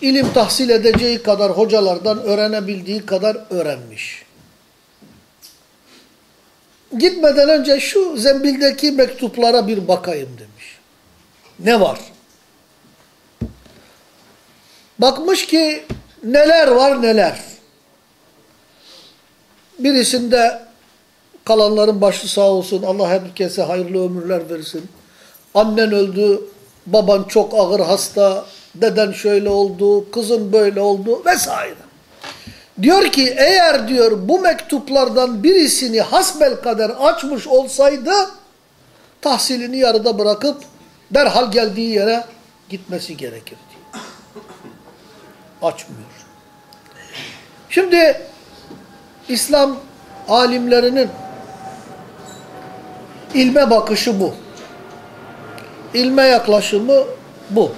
ilim tahsil edeceği kadar hocalardan öğrenebildiği kadar öğrenmiş. Gitmeden önce şu zembildeki mektuplara bir bakayım demiş. Ne var? Bakmış ki neler var neler. Birisinde kalanların başı sağ olsun, Allah herkese hayırlı ömürler versin. Annen öldü, baban çok ağır hasta, deden şöyle oldu, kızın böyle oldu vesaire. Diyor ki eğer diyor bu mektuplardan birisini hasbel kader açmış olsaydı tahsilini yarıda bırakıp derhal geldiği yere gitmesi gerekirdi. Açmıyor. Şimdi İslam alimlerinin ilme bakışı bu. İlme yaklaşımı bu.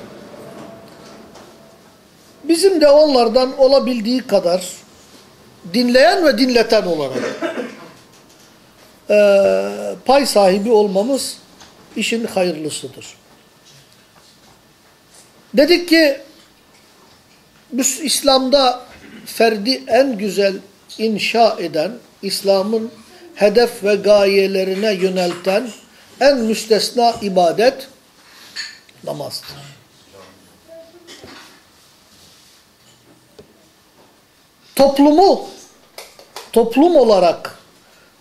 Bizim de onlardan olabildiği kadar dinleyen ve dinleten olarak e, pay sahibi olmamız işin hayırlısıdır. Dedik ki İslam'da ferdi en güzel inşa eden, İslam'ın hedef ve gayelerine yönelten en müstesna ibadet namazdır. Toplumu, toplum olarak,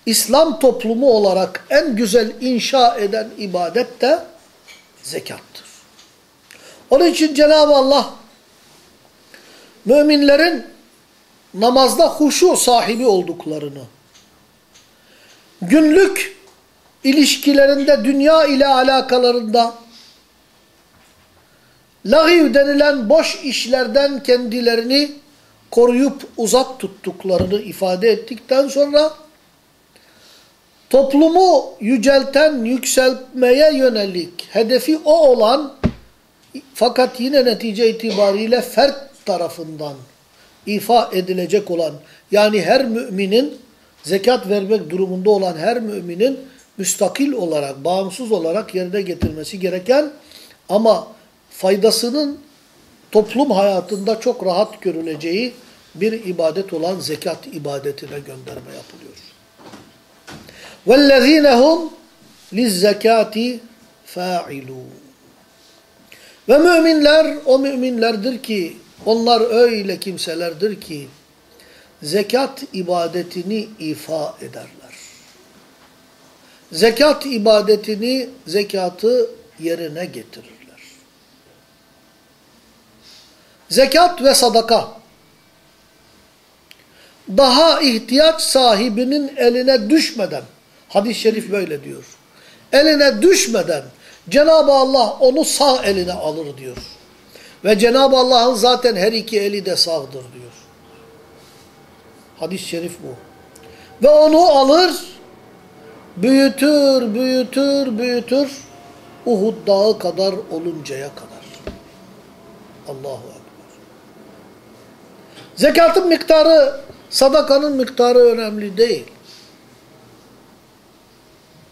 İslam toplumu olarak en güzel inşa eden ibadet de zekattır. Onun için Cenab-ı Allah müminlerin namazda huşu sahibi olduklarını, günlük ilişkilerinde, dünya ile alakalarında, lagiv denilen boş işlerden kendilerini koruyup uzak tuttuklarını ifade ettikten sonra, toplumu yücelten, yükseltmeye yönelik hedefi o olan, fakat yine netice itibariyle fert tarafından ifa edilecek olan yani her müminin zekat vermek durumunda olan her müminin müstakil olarak, bağımsız olarak yerine getirmesi gereken ama faydasının toplum hayatında çok rahat görüleceği bir ibadet olan zekat ibadetine gönderme yapılıyor. وَالَّذ۪ينَ هُمْ فَاِلُونَ Ve müminler o müminlerdir ki onlar öyle kimselerdir ki, zekat ibadetini ifa ederler. Zekat ibadetini, zekatı yerine getirirler. Zekat ve sadaka daha ihtiyaç sahibinin eline düşmeden, hadis-i şerif böyle diyor, eline düşmeden Cenab-ı Allah onu sağ eline alır diyor. Ve Cenab-ı Allah'ın zaten her iki eli de sağdır diyor. Hadis-i şerif bu. Ve onu alır, büyütür, büyütür, büyütür, Uhud dağı kadar oluncaya kadar. Allahu Ekber. Zekatın miktarı, sadakanın miktarı önemli değil.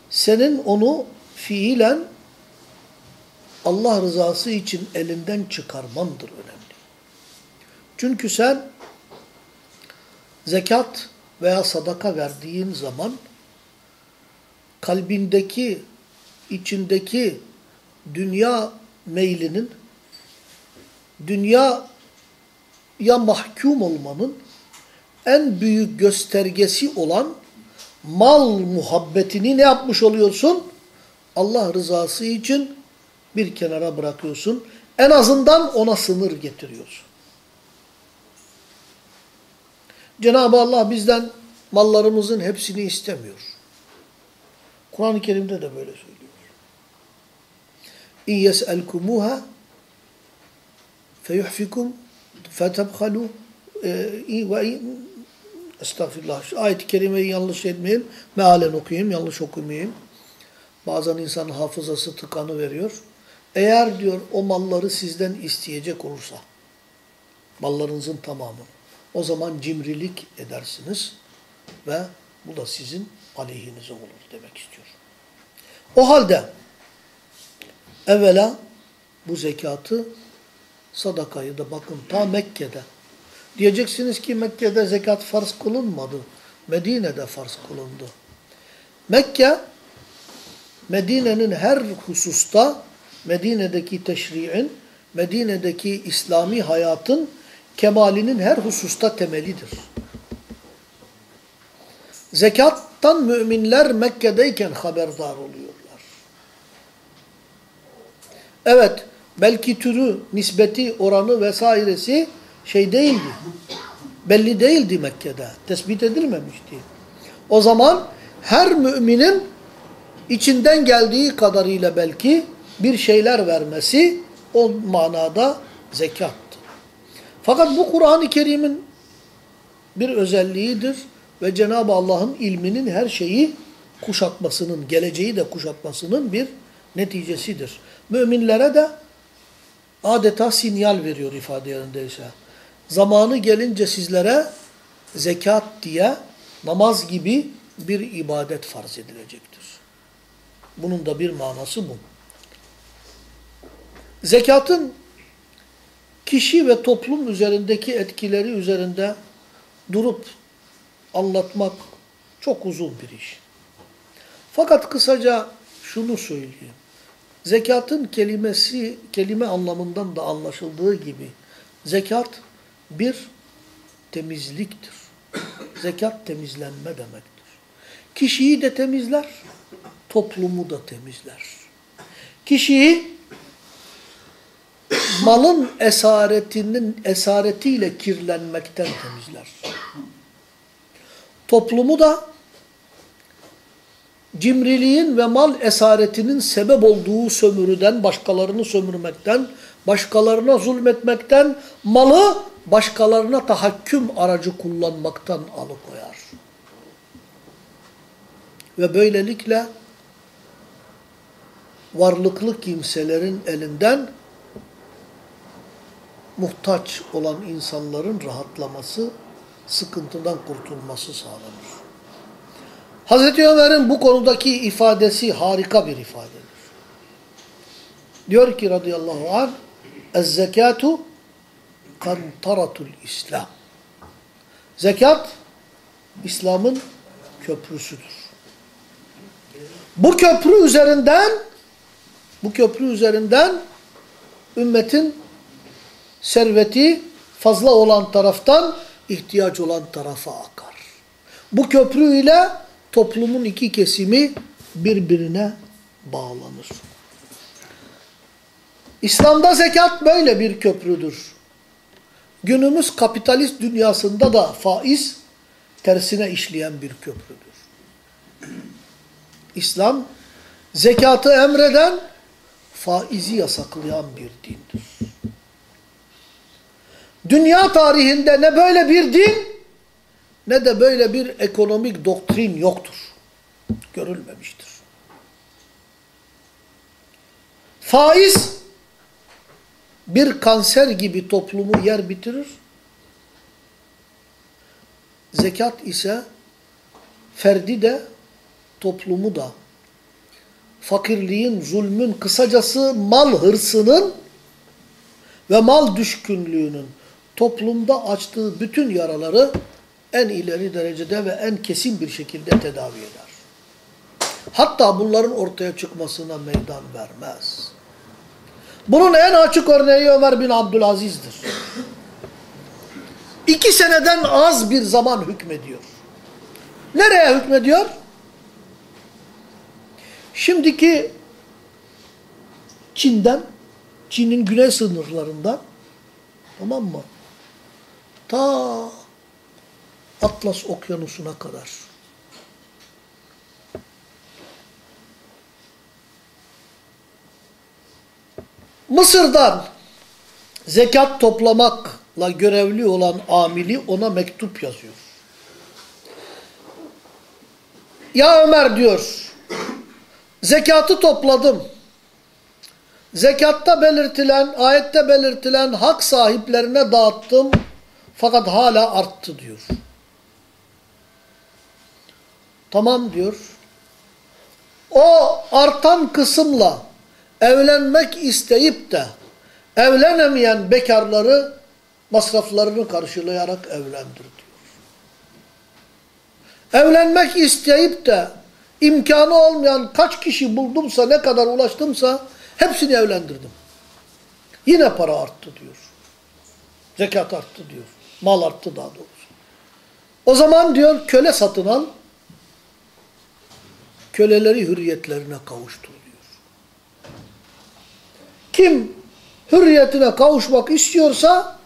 Senin onu fiilen Allah rızası için elinden çıkarmandır önemli. Çünkü sen zekat veya sadaka verdiğin zaman kalbindeki, içindeki dünya meylinin, dünyaya mahkum olmanın en büyük göstergesi olan mal muhabbetini ne yapmış oluyorsun? Allah rızası için bir kenara bırakıyorsun. En azından ona sınır getiriyorsun. Cenab-ı Allah bizden mallarımızın hepsini istemiyor. Kur'an-ı Kerim'de de böyle söylüyor. İn yes'elkumuha feyuhfikum fetebhalu ve Estağfirullah. Ayet-i kerimeyi yanlış etmeyin. Mealen okuyayım, yanlış okumayayım. Bazen insanın hafızası tıkanı veriyor. Eğer diyor o malları sizden isteyecek olursa, mallarınızın tamamını, o zaman cimrilik edersiniz ve bu da sizin aleyhinize olur demek istiyor. O halde evvela bu zekatı, sadakayı da bakın ta Mekke'de. Diyeceksiniz ki Mekke'de zekat farz kılınmadı. Medine'de farz kılındı. Mekke, Medine'nin her hususta, Medine'deki teşri'in, Medine'deki İslami hayatın kemalinin her hususta temelidir. Zekattan müminler Mekke'deyken haberdar oluyorlar. Evet, belki türü, nispeti, oranı vesairesi şey değildi. Belli değildi Mekke'de. Tespit edilmemişti. O zaman her müminin içinden geldiği kadarıyla belki bir şeyler vermesi o manada zekattı. Fakat bu Kur'an-ı Kerim'in bir özelliğidir ve Cenab-ı Allah'ın ilminin her şeyi kuşatmasının, geleceği de kuşatmasının bir neticesidir. Müminlere de adeta sinyal veriyor ifade yerindeyse. Zamanı gelince sizlere zekat diye namaz gibi bir ibadet farz edilecektir. Bunun da bir manası bu. Zekatın kişi ve toplum üzerindeki etkileri üzerinde durup anlatmak çok uzun bir iş. Fakat kısaca şunu söyleyeyim. Zekatın kelimesi, kelime anlamından da anlaşıldığı gibi zekat bir temizliktir. Zekat temizlenme demektir. Kişiyi de temizler, toplumu da temizler. Kişiyi malın esaretinin esaretiyle kirlenmekten temizler. Toplumu da cimriliğin ve mal esaretinin sebep olduğu sömürüden, başkalarını sömürmekten, başkalarına zulmetmekten, malı başkalarına tahakküm aracı kullanmaktan alıkoyar. Ve böylelikle varlıklı kimselerin elinden muhtaç olan insanların rahatlaması, sıkıntıdan kurtulması sağlanır. Hazreti Ömer'in bu konudaki ifadesi harika bir ifadedir. Diyor ki radıyallahu anh, Ez-zekatu kantaratul İslam. Zekat, İslam'ın köprüsüdür. Bu köprü üzerinden, bu köprü üzerinden ümmetin serveti fazla olan taraftan ihtiyaç olan tarafa akar. Bu köprü ile toplumun iki kesimi birbirine bağlanır. İslam'da zekat böyle bir köprüdür. Günümüz kapitalist dünyasında da faiz tersine işleyen bir köprüdür. İslam zekatı emreden, faizi yasaklayan bir dindir. Dünya tarihinde ne böyle bir din ne de böyle bir ekonomik doktrin yoktur. Görülmemiştir. Faiz bir kanser gibi toplumu yer bitirir. Zekat ise ferdi de toplumu da fakirliğin, zulmün, kısacası mal hırsının ve mal düşkünlüğünün toplumda açtığı bütün yaraları en ileri derecede ve en kesin bir şekilde tedavi eder. Hatta bunların ortaya çıkmasına meydan vermez. Bunun en açık örneği Ömer bin Abdülaziz'dir. İki seneden az bir zaman hükmediyor. Nereye hükmediyor? Şimdiki Çin'den, Çin'in güney sınırlarından, tamam mı? Ta Atlas okyanusuna kadar. Mısır'dan zekat toplamakla görevli olan amili ona mektup yazıyor. Ya Ömer diyor, zekatı topladım. Zekatta belirtilen, ayette belirtilen hak sahiplerine dağıttım. Fakat hala arttı diyor. Tamam diyor. O artan kısımla evlenmek isteyip de evlenemeyen bekarları masraflarını karşılayarak evlendir diyor. Evlenmek isteyip de imkanı olmayan kaç kişi buldumsa ne kadar ulaştımsa hepsini evlendirdim. Yine para arttı diyor. Zekat arttı diyor. Mal arttı daha doğrusu. O zaman diyor köle satın al. Köleleri hürriyetlerine kavuştur diyor. Kim hürriyetine kavuşmak istiyorsa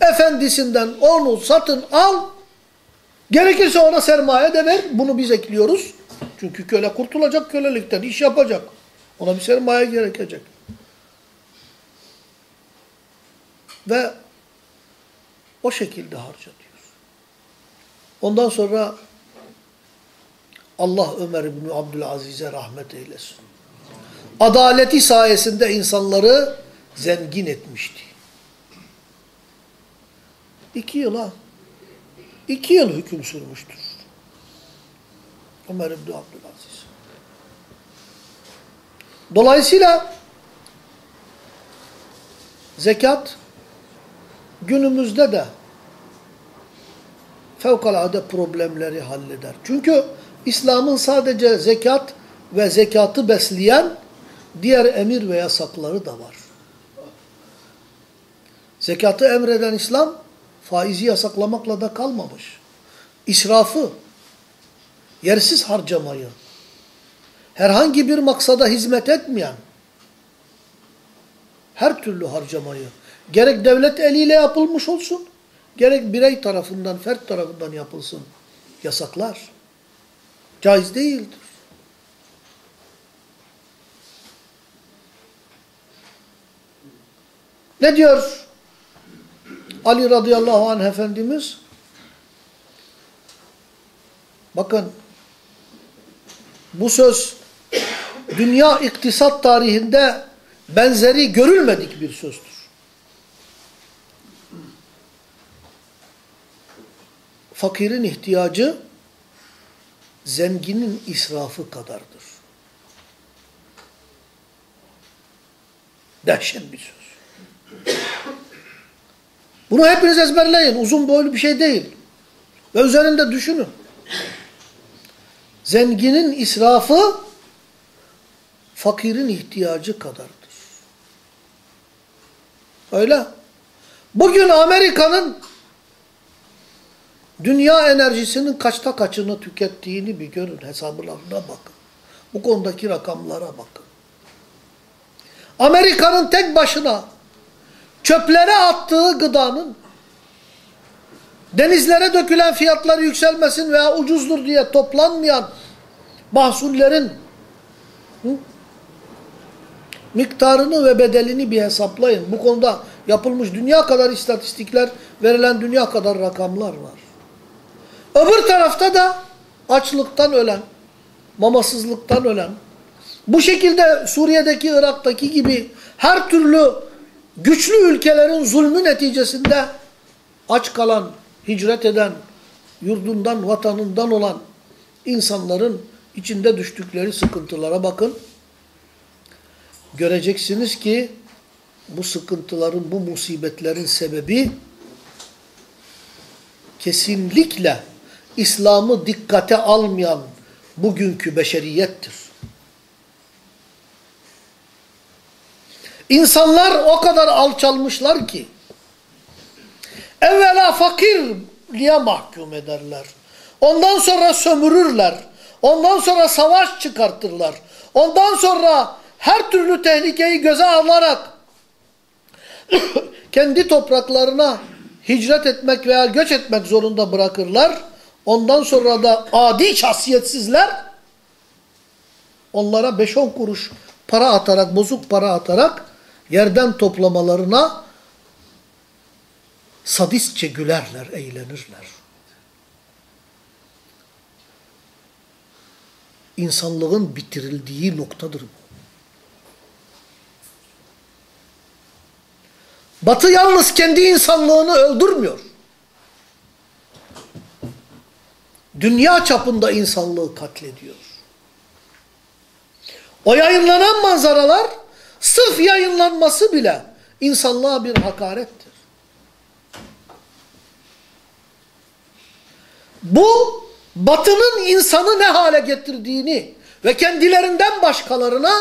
efendisinden onu satın al. Gerekirse ona sermaye de ver. Bunu biz ekliyoruz. Çünkü köle kurtulacak kölelikten, iş yapacak. Ona bir sermaye gerekecek. Ve o şekilde harcatıyor. Ondan sonra Allah Ömer İbni Abdülaziz'e rahmet eylesin. Adaleti sayesinde insanları zengin etmişti. İki yıl ha. İki yıl hüküm sürmüştür. Ömer İbni Abdülaziz. Dolayısıyla zekat günümüzde de fevkalade problemleri halleder. Çünkü İslam'ın sadece zekat ve zekatı besleyen diğer emir ve yasakları da var. Zekatı emreden İslam faizi yasaklamakla da kalmamış. İsrafı, yersiz harcamayı, herhangi bir maksada hizmet etmeyen, her türlü harcamayı, gerek devlet eliyle yapılmış olsun, gerek birey tarafından, fert tarafından yapılsın, yasaklar. Caiz değildir. Ne diyor Ali radıyallahu anh Efendimiz? Bakın bu söz dünya iktisat tarihinde benzeri görülmedik bir sözdür. Fakirin ihtiyacı zenginin israfı kadardır. Dehşet bir söz. Bunu hepiniz ezberleyin. Uzun boylu bir şey değil. Ve üzerinde düşünün. Zenginin israfı fakirin ihtiyacı kadardır. Öyle. Bugün Amerika'nın dünya enerjisinin kaçta kaçını tükettiğini bir görün. Hesaplarına bakın. Bu konudaki rakamlara bakın. Amerika'nın tek başına çöplere attığı gıdanın denizlere dökülen fiyatları yükselmesin veya ucuzdur diye toplanmayan mahsullerin hı, miktarını ve bedelini bir hesaplayın. Bu konuda yapılmış dünya kadar istatistikler, verilen dünya kadar rakamlar var. Öbür tarafta da açlıktan ölen, mamasızlıktan ölen, bu şekilde Suriye'deki, Irak'taki gibi her türlü güçlü ülkelerin zulmü neticesinde aç kalan, hicret eden, yurdundan, vatanından olan insanların içinde düştükleri sıkıntılara bakın. Göreceksiniz ki bu sıkıntıların, bu musibetlerin sebebi kesinlikle İslam'ı dikkate almayan bugünkü beşeriyettir. İnsanlar o kadar alçalmışlar ki evvela fakirliğe mahkum ederler. Ondan sonra sömürürler. Ondan sonra savaş çıkartırlar. Ondan sonra her türlü tehlikeyi göze alarak kendi topraklarına hicret etmek veya göç etmek zorunda bırakırlar. Ondan sonra da adi şahsiyetsizler onlara 5-10 kuruş para atarak, bozuk para atarak yerden toplamalarına sadistçe gülerler, eğlenirler. insanlığın bitirildiği noktadır bu. Batı yalnız kendi insanlığını öldürmüyor. Dünya çapında insanlığı katlediyor. O yayınlanan manzaralar sırf yayınlanması bile insanlığa bir hakarettir. Bu batının insanı ne hale getirdiğini ve kendilerinden başkalarına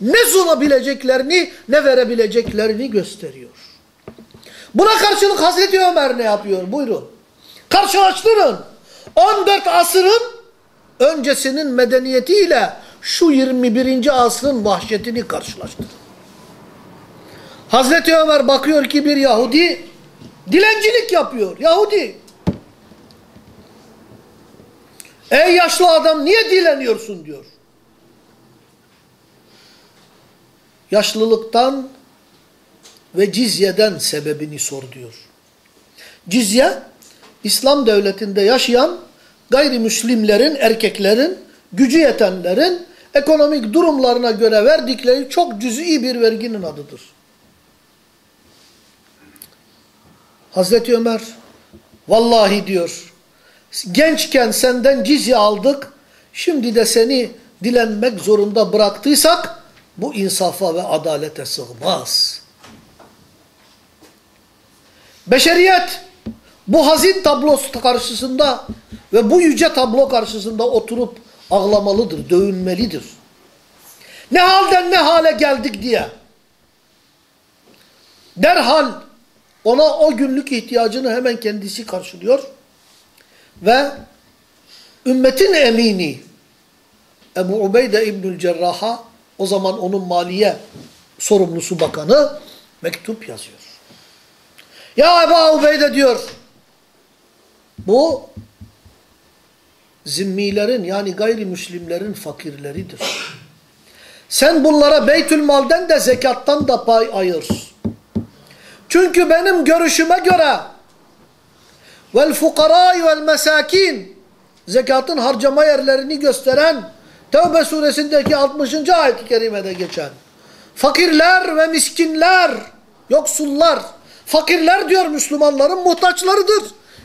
ne sunabileceklerini ne verebileceklerini gösteriyor. Buna karşılık Hazreti Ömer ne yapıyor? Buyurun. Karşılaştırın. 14 asırın öncesinin medeniyetiyle şu 21. asrın vahşetini karşılaştırın. Hazreti Ömer bakıyor ki bir Yahudi dilencilik yapıyor. Yahudi. Ey yaşlı adam niye dileniyorsun diyor. Yaşlılıktan ve cizyeden sebebini sor diyor. Cizye, İslam devletinde yaşayan gayrimüslimlerin, erkeklerin, gücü yetenlerin ekonomik durumlarına göre verdikleri çok cüz'i bir verginin adıdır. Hazreti Ömer, vallahi diyor, gençken senden cizye aldık, şimdi de seni dilenmek zorunda bıraktıysak, bu insafa ve adalete sığmaz. Beşeriyet bu hazin tablosu karşısında ve bu yüce tablo karşısında oturup ağlamalıdır, dövünmelidir. Ne halden ne hale geldik diye. Derhal ona o günlük ihtiyacını hemen kendisi karşılıyor. Ve ümmetin emini Ebu Ubeyde İbnül Cerrah'a o zaman onun maliye sorumlusu bakanı mektup yazıyor. Ya Ebu Ubeyde diyor bu zimmilerin yani gayrimüslimlerin fakirleridir. Sen bunlara beytül malden de zekattan da pay ayır. Çünkü benim görüşüme göre vel fukarai vel mesakin zekatın harcama yerlerini gösteren Tevbe suresindeki 60. ayet-i kerimede geçen fakirler ve miskinler, yoksullar, fakirler diyor Müslümanların muhtaçlarıdır.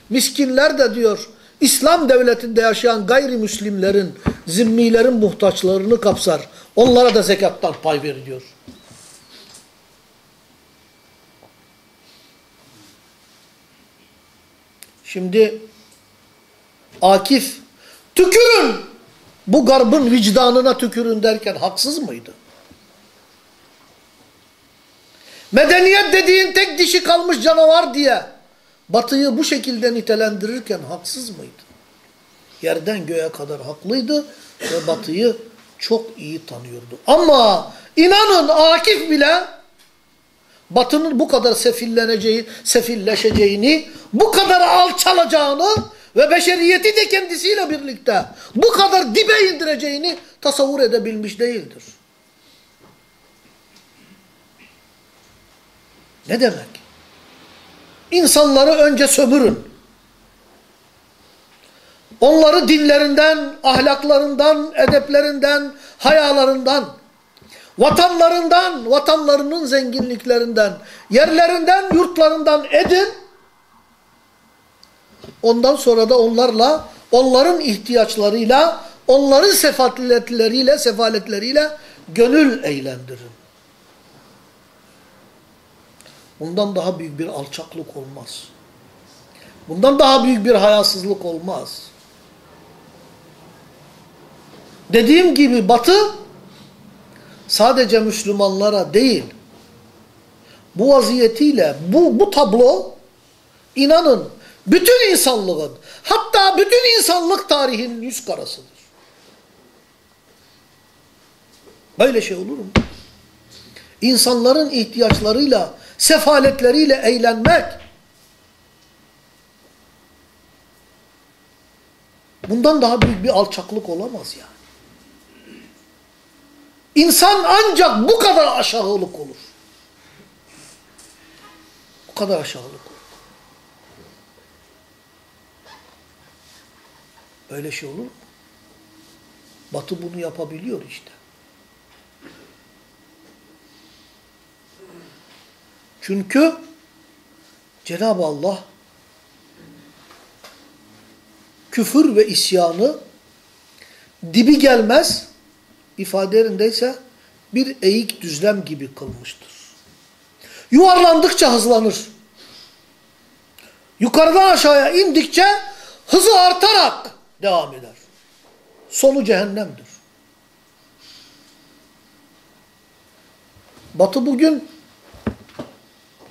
Miskinler de diyor İslam devletinde yaşayan gayrimüslimlerin, zimmilerin muhtaçlarını kapsar. Onlara da zekattan pay veriliyor. Şimdi Akif tükürün bu garbın vicdanına tükürün derken haksız mıydı? Medeniyet dediğin tek dişi kalmış canavar diye batıyı bu şekilde nitelendirirken haksız mıydı? Yerden göğe kadar haklıydı ve batıyı çok iyi tanıyordu. Ama inanın Akif bile batının bu kadar sefilleneceği, sefilleşeceğini, bu kadar alçalacağını ve beşeriyeti de kendisiyle birlikte bu kadar dibe indireceğini tasavvur edebilmiş değildir. Ne demek? İnsanları önce sömürün. Onları dinlerinden, ahlaklarından, edeplerinden, hayalarından, vatanlarından, vatanlarının zenginliklerinden, yerlerinden, yurtlarından edin. Ondan sonra da onlarla, onların ihtiyaçlarıyla, onların sefaletleriyle, sefaletleriyle gönül eğlendirin. Bundan daha büyük bir alçaklık olmaz. Bundan daha büyük bir hayasızlık olmaz. Dediğim gibi Batı sadece Müslümanlara değil, bu vaziyetiyle, bu, bu tablo inanın bütün insanlığın, hatta bütün insanlık tarihinin yüz karasıdır. Böyle şey olur mu? İnsanların ihtiyaçlarıyla, sefaletleriyle eğlenmek, bundan daha büyük bir alçaklık olamaz yani. İnsan ancak bu kadar aşağılık olur. Bu kadar aşağılık olur. Böyle şey olur mu? Batı bunu yapabiliyor işte. Çünkü Cenab-ı Allah küfür ve isyanı dibi gelmez ifade yerindeyse bir eğik düzlem gibi kılmıştır. Yuvarlandıkça hızlanır. Yukarıdan aşağıya indikçe hızı artarak devam eder. Sonu cehennemdir. Batı bugün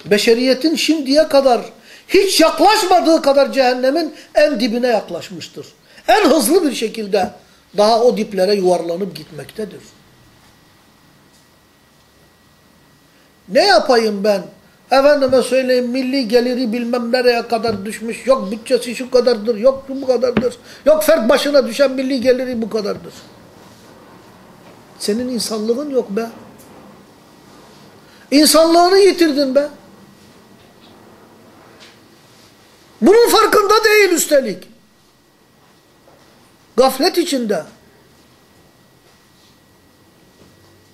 beşeriyetin şimdiye kadar hiç yaklaşmadığı kadar cehennemin en dibine yaklaşmıştır. En hızlı bir şekilde daha o diplere yuvarlanıp gitmektedir. Ne yapayım ben? Efendime söyleyeyim milli geliri bilmem nereye kadar düşmüş. Yok bütçesi şu kadardır. Yok bu kadardır. Yok fert başına düşen milli geliri bu kadardır. Senin insanlığın yok be. İnsanlığını yitirdin be. Bunun farkında değil üstelik. Gaflet içinde.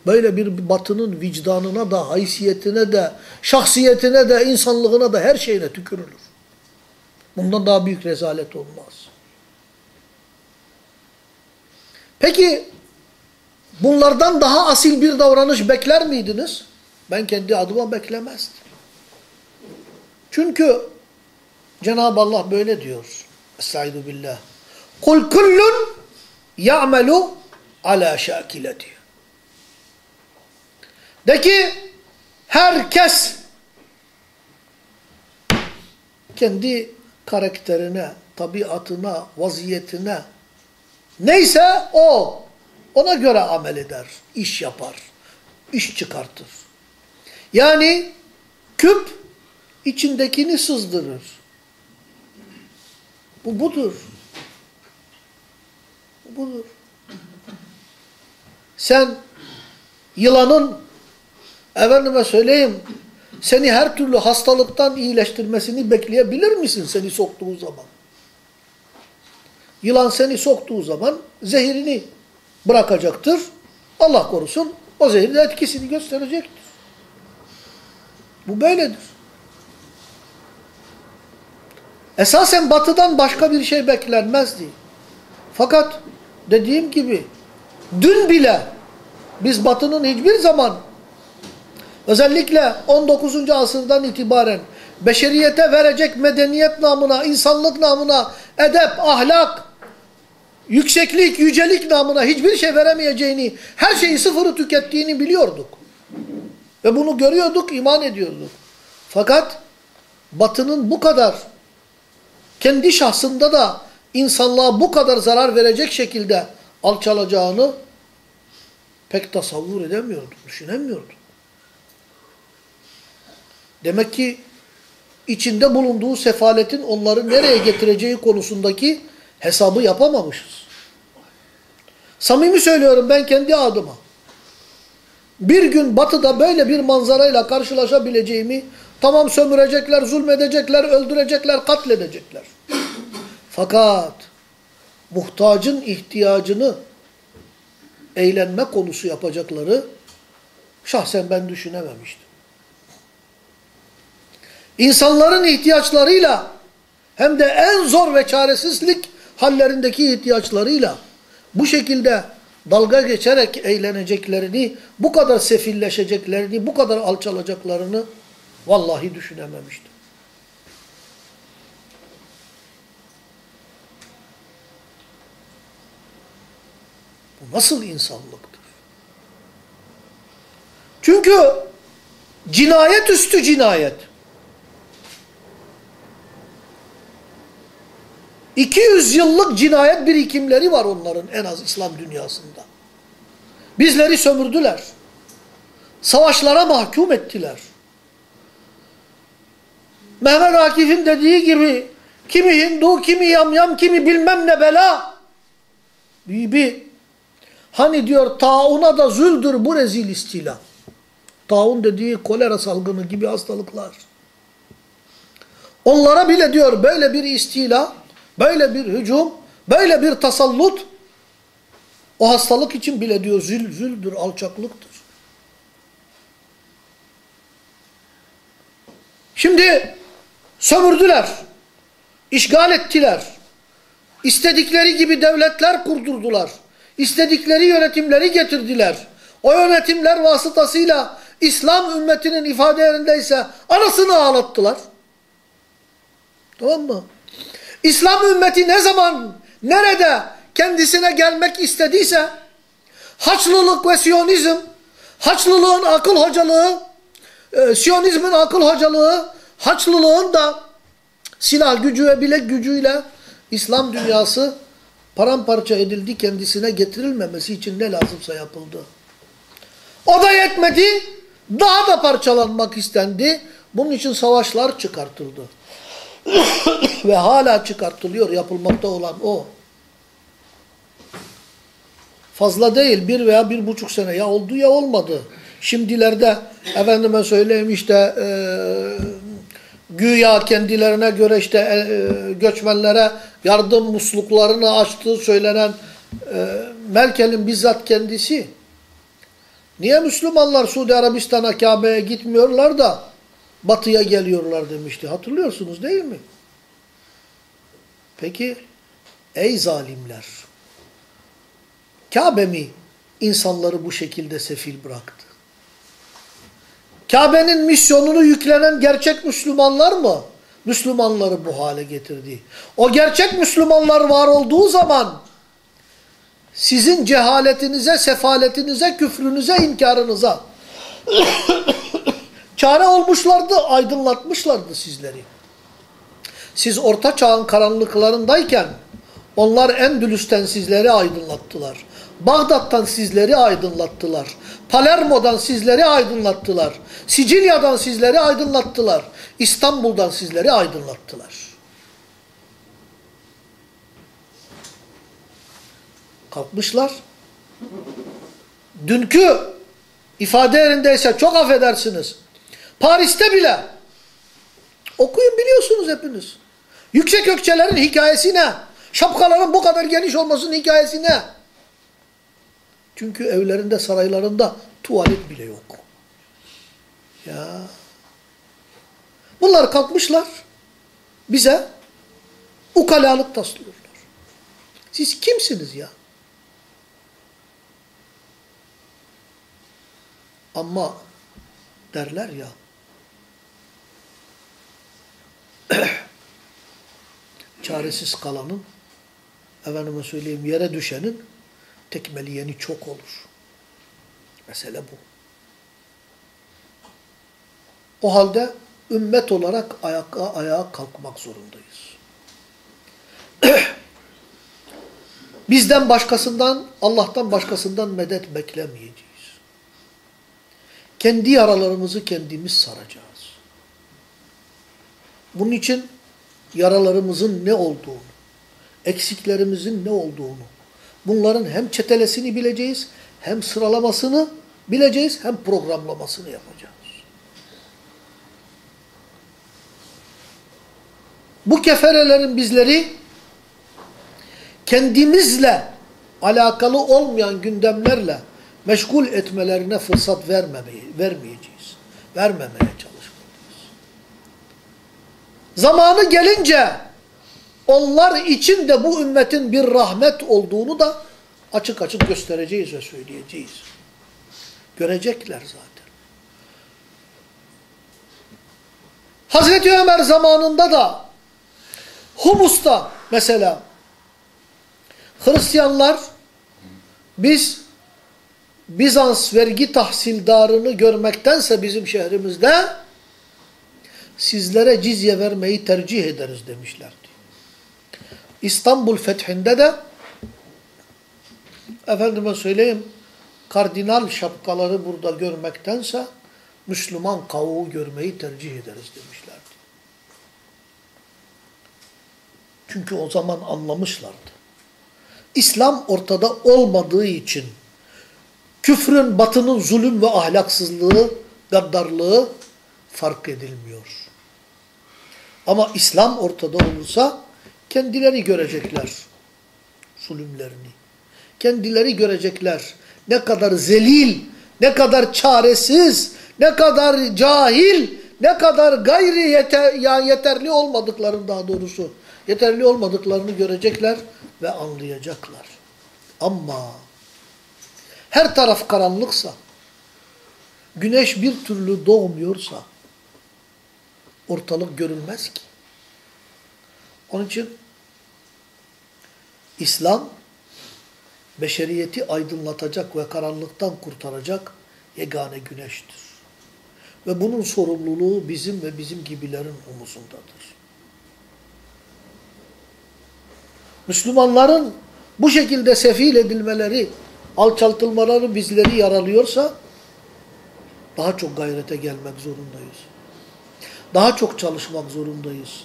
Böyle bir batının vicdanına da, haysiyetine de, şahsiyetine de, insanlığına da her şeyine tükürülür. Bundan daha büyük rezalet olmaz. Peki bunlardan daha asil bir davranış bekler miydiniz? Ben kendi adıma beklemezdim. Çünkü Cenab-ı Allah böyle diyor. Estaizu billah. Kul kullun ya'melu ala şakileti. De ki herkes kendi karakterine, tabiatına, vaziyetine neyse o ona göre amel eder, iş yapar, iş çıkartır. Yani küp içindekini sızdırır. Bu budur. Bu budur. Sen yılanın efendime söyleyeyim seni her türlü hastalıktan iyileştirmesini bekleyebilir misin seni soktuğu zaman? Yılan seni soktuğu zaman zehirini bırakacaktır. Allah korusun o zehir de etkisini gösterecektir. Bu böyledir. Esasen batıdan başka bir şey beklenmezdi. Fakat dediğim gibi dün bile biz batının hiçbir zaman özellikle 19. asırdan itibaren beşeriyete verecek medeniyet namına, insanlık namına, edep, ahlak, yükseklik, yücelik namına hiçbir şey veremeyeceğini, her şeyi sıfırı tükettiğini biliyorduk. Ve bunu görüyorduk, iman ediyorduk. Fakat batının bu kadar kendi şahsında da insanlığa bu kadar zarar verecek şekilde alçalacağını pek tasavvur edemiyordum, düşünemiyordum. Demek ki içinde bulunduğu sefaletin onları nereye getireceği konusundaki hesabı yapamamışız. Samimi söylüyorum ben kendi adıma. Bir gün batıda böyle bir manzarayla karşılaşabileceğimi tamam sömürecekler, zulmedecekler, öldürecekler, katledecekler. Fakat muhtacın ihtiyacını eğlenme konusu yapacakları şahsen ben düşünememiştim. İnsanların ihtiyaçlarıyla hem de en zor ve çaresizlik hallerindeki ihtiyaçlarıyla bu şekilde dalga geçerek eğleneceklerini, bu kadar sefilleşeceklerini, bu kadar alçalacaklarını vallahi düşünememiştim. Bu nasıl insanlıktır? Çünkü cinayet üstü cinayet. 200 yıllık cinayet birikimleri var onların en az İslam dünyasında. Bizleri sömürdüler. Savaşlara mahkum ettiler. Mehmet Akif'in dediği gibi kimi Hindu, kimi yamyam, kimi bilmem ne bela. Bibi. Hani diyor tauna da züldür bu rezil istila. Taun dediği kolera salgını gibi hastalıklar. Onlara bile diyor böyle bir istila böyle bir hücum, böyle bir tasallut O hastalık için bile diyor zül, züldür, alçaklıktır. Şimdi sömürdüler, işgal ettiler. İstedikleri gibi devletler kurdurdular. İstedikleri yönetimleri getirdiler. O yönetimler vasıtasıyla İslam ümmetinin ifade yerindeyse anasını ağlattılar. Tamam mı? İslam ümmeti ne zaman, nerede kendisine gelmek istediyse Haçlılık ve Siyonizm, Haçlılığın akıl hocalığı, e, Siyonizmin akıl hocalığı, Haçlılığın da silah gücü ve bilek gücüyle İslam dünyası paramparça edildi, kendisine getirilmemesi için ne lazımsa yapıldı. O da yetmedi, daha da parçalanmak istendi. Bunun için savaşlar çıkartıldı. Ve hala çıkartılıyor yapılmakta olan o. Fazla değil bir veya bir buçuk sene ya oldu ya olmadı. Şimdilerde efendime söyleyeyim işte güya kendilerine göre işte e, göçmenlere yardım musluklarını açtığı söylenen e, Merkel'in bizzat kendisi. Niye Müslümanlar Suudi Arabistan'a Kabe'ye gitmiyorlar da batıya geliyorlar demişti. Hatırlıyorsunuz değil mi? Peki ey zalimler Kabe mi insanları bu şekilde sefil bıraktı? Kabe'nin misyonunu yüklenen gerçek Müslümanlar mı? Müslümanları bu hale getirdi. O gerçek Müslümanlar var olduğu zaman sizin cehaletinize, sefaletinize, küfrünüze, inkarınıza çare olmuşlardı, aydınlatmışlardı sizleri. Siz orta çağın karanlıklarındayken onlar Endülüs'ten sizleri aydınlattılar. Bağdat'tan sizleri aydınlattılar. Palermo'dan sizleri aydınlattılar. Sicilya'dan sizleri aydınlattılar. İstanbul'dan sizleri aydınlattılar. Kalkmışlar. Dünkü ifade yerindeyse çok affedersiniz. Paris'te bile okuyun biliyorsunuz hepiniz. Yüksek ökçelerin hikayesi ne? Şapkaların bu kadar geniş olmasının hikayesi ne? Çünkü evlerinde, saraylarında tuvalet bile yok. Ya. Bunlar kalkmışlar. Bize ukalalık taslıyorlar. Siz kimsiniz ya? Ama derler ya çaresiz kalanın efendime söyleyeyim yere düşenin tekmeleyeni çok olur. Mesele bu. O halde ümmet olarak ayağa, ayağa kalkmak zorundayız. Bizden başkasından, Allah'tan başkasından medet beklemeyeceğiz. Kendi yaralarımızı kendimiz saracağız. Bunun için yaralarımızın ne olduğunu, eksiklerimizin ne olduğunu, bunların hem çetelesini bileceğiz, hem sıralamasını bileceğiz, hem programlamasını yapacağız. Bu keferelerin bizleri kendimizle alakalı olmayan gündemlerle meşgul etmelerine fırsat vermemeyi, vermeyeceğiz. Vermemeye çalışmalıyız. Zamanı gelince onlar için de bu ümmetin bir rahmet olduğunu da açık açık göstereceğiz ve söyleyeceğiz. Görecekler zaten. Hazreti Ömer zamanında da Humus'ta mesela Hristiyanlar biz Bizans vergi tahsildarını görmektense bizim şehrimizde sizlere cizye vermeyi tercih ederiz demişlerdi. İstanbul fethinde de efendime söyleyeyim kardinal şapkaları burada görmektense Müslüman kavuğu görmeyi tercih ederiz demişlerdi. Çünkü o zaman anlamışlardı. İslam ortada olmadığı için küfrün, batının zulüm ve ahlaksızlığı, gaddarlığı fark edilmiyor. Ama İslam ortada olursa kendileri görecekler zulümlerini. kendileri görecekler. Ne kadar zelil, ne kadar çaresiz, ne kadar cahil, ne kadar gayri yeter, yani yeterli olmadıklarını daha doğrusu yeterli olmadıklarını görecekler ve anlayacaklar. Ama her taraf karanlıksa, güneş bir türlü doğmuyorsa ortalık görünmez ki. Onun için İslam beşeriyeti aydınlatacak ve karanlıktan kurtaracak yegane güneştir. Ve bunun sorumluluğu bizim ve bizim gibilerin omuzundadır. Müslümanların bu şekilde sefil edilmeleri, alçaltılmaları bizleri yaralıyorsa daha çok gayrete gelmek zorundayız. Daha çok çalışmak zorundayız.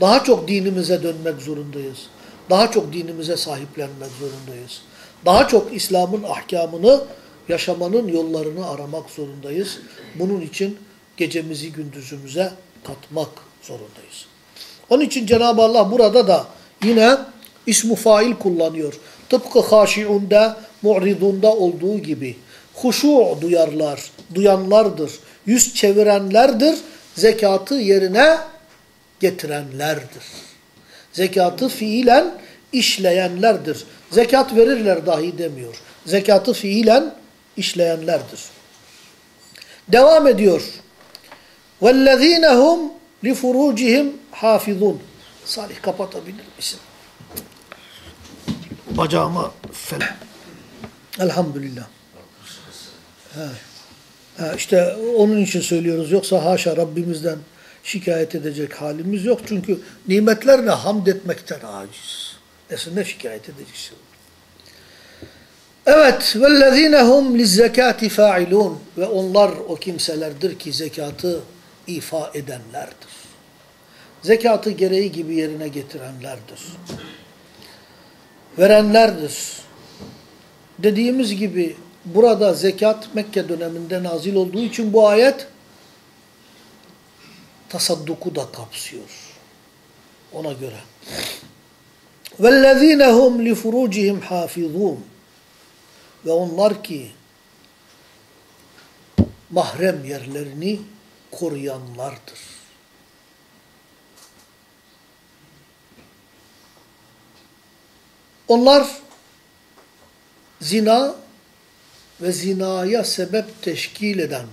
Daha çok dinimize dönmek zorundayız. Daha çok dinimize sahiplenmek zorundayız. Daha çok İslam'ın ahkamını, yaşamanın yollarını aramak zorundayız. Bunun için gecemizi gündüzümüze katmak zorundayız. Onun için Cenab-ı Allah burada da yine ismu fail kullanıyor. Tıpkı haşiunda, mu'ridunda olduğu gibi. Huşu duyarlar, duyanlardır. Yüz çevirenlerdir. Zekatı yerine getirenlerdir. Zekatı fiilen işleyenlerdir. Zekat verirler dahi demiyor. Zekatı fiilen işleyenlerdir. Devam ediyor. وَالَّذ۪ينَ هُمْ لِفُرُوجِهِمْ حَافِظُونَ Salih kapatabilir misin? Bacağıma fel. Elhamdülillah. Ha. Ha, işte onun için söylüyoruz. Yoksa haşa Rabbimizden şikayet edecek halimiz yok. Çünkü nimetlerle hamd etmekten aciz. Nesine şikayet edeceksin? Evet, vellezine hum lizzekati ve onlar o kimselerdir ki zekatı ifa edenlerdir. Zekatı gereği gibi yerine getirenlerdir. Verenlerdir. Dediğimiz gibi burada zekat Mekke döneminde nazil olduğu için bu ayet tasadduku da kapsıyor. Ona göre. وَالَّذ۪ينَ هُمْ لِفُرُوجِهِمْ حَافِظُونَ Ve onlar ki mahrem yerlerini koruyanlardır. Onlar zina ve zinaya sebep teşkil eden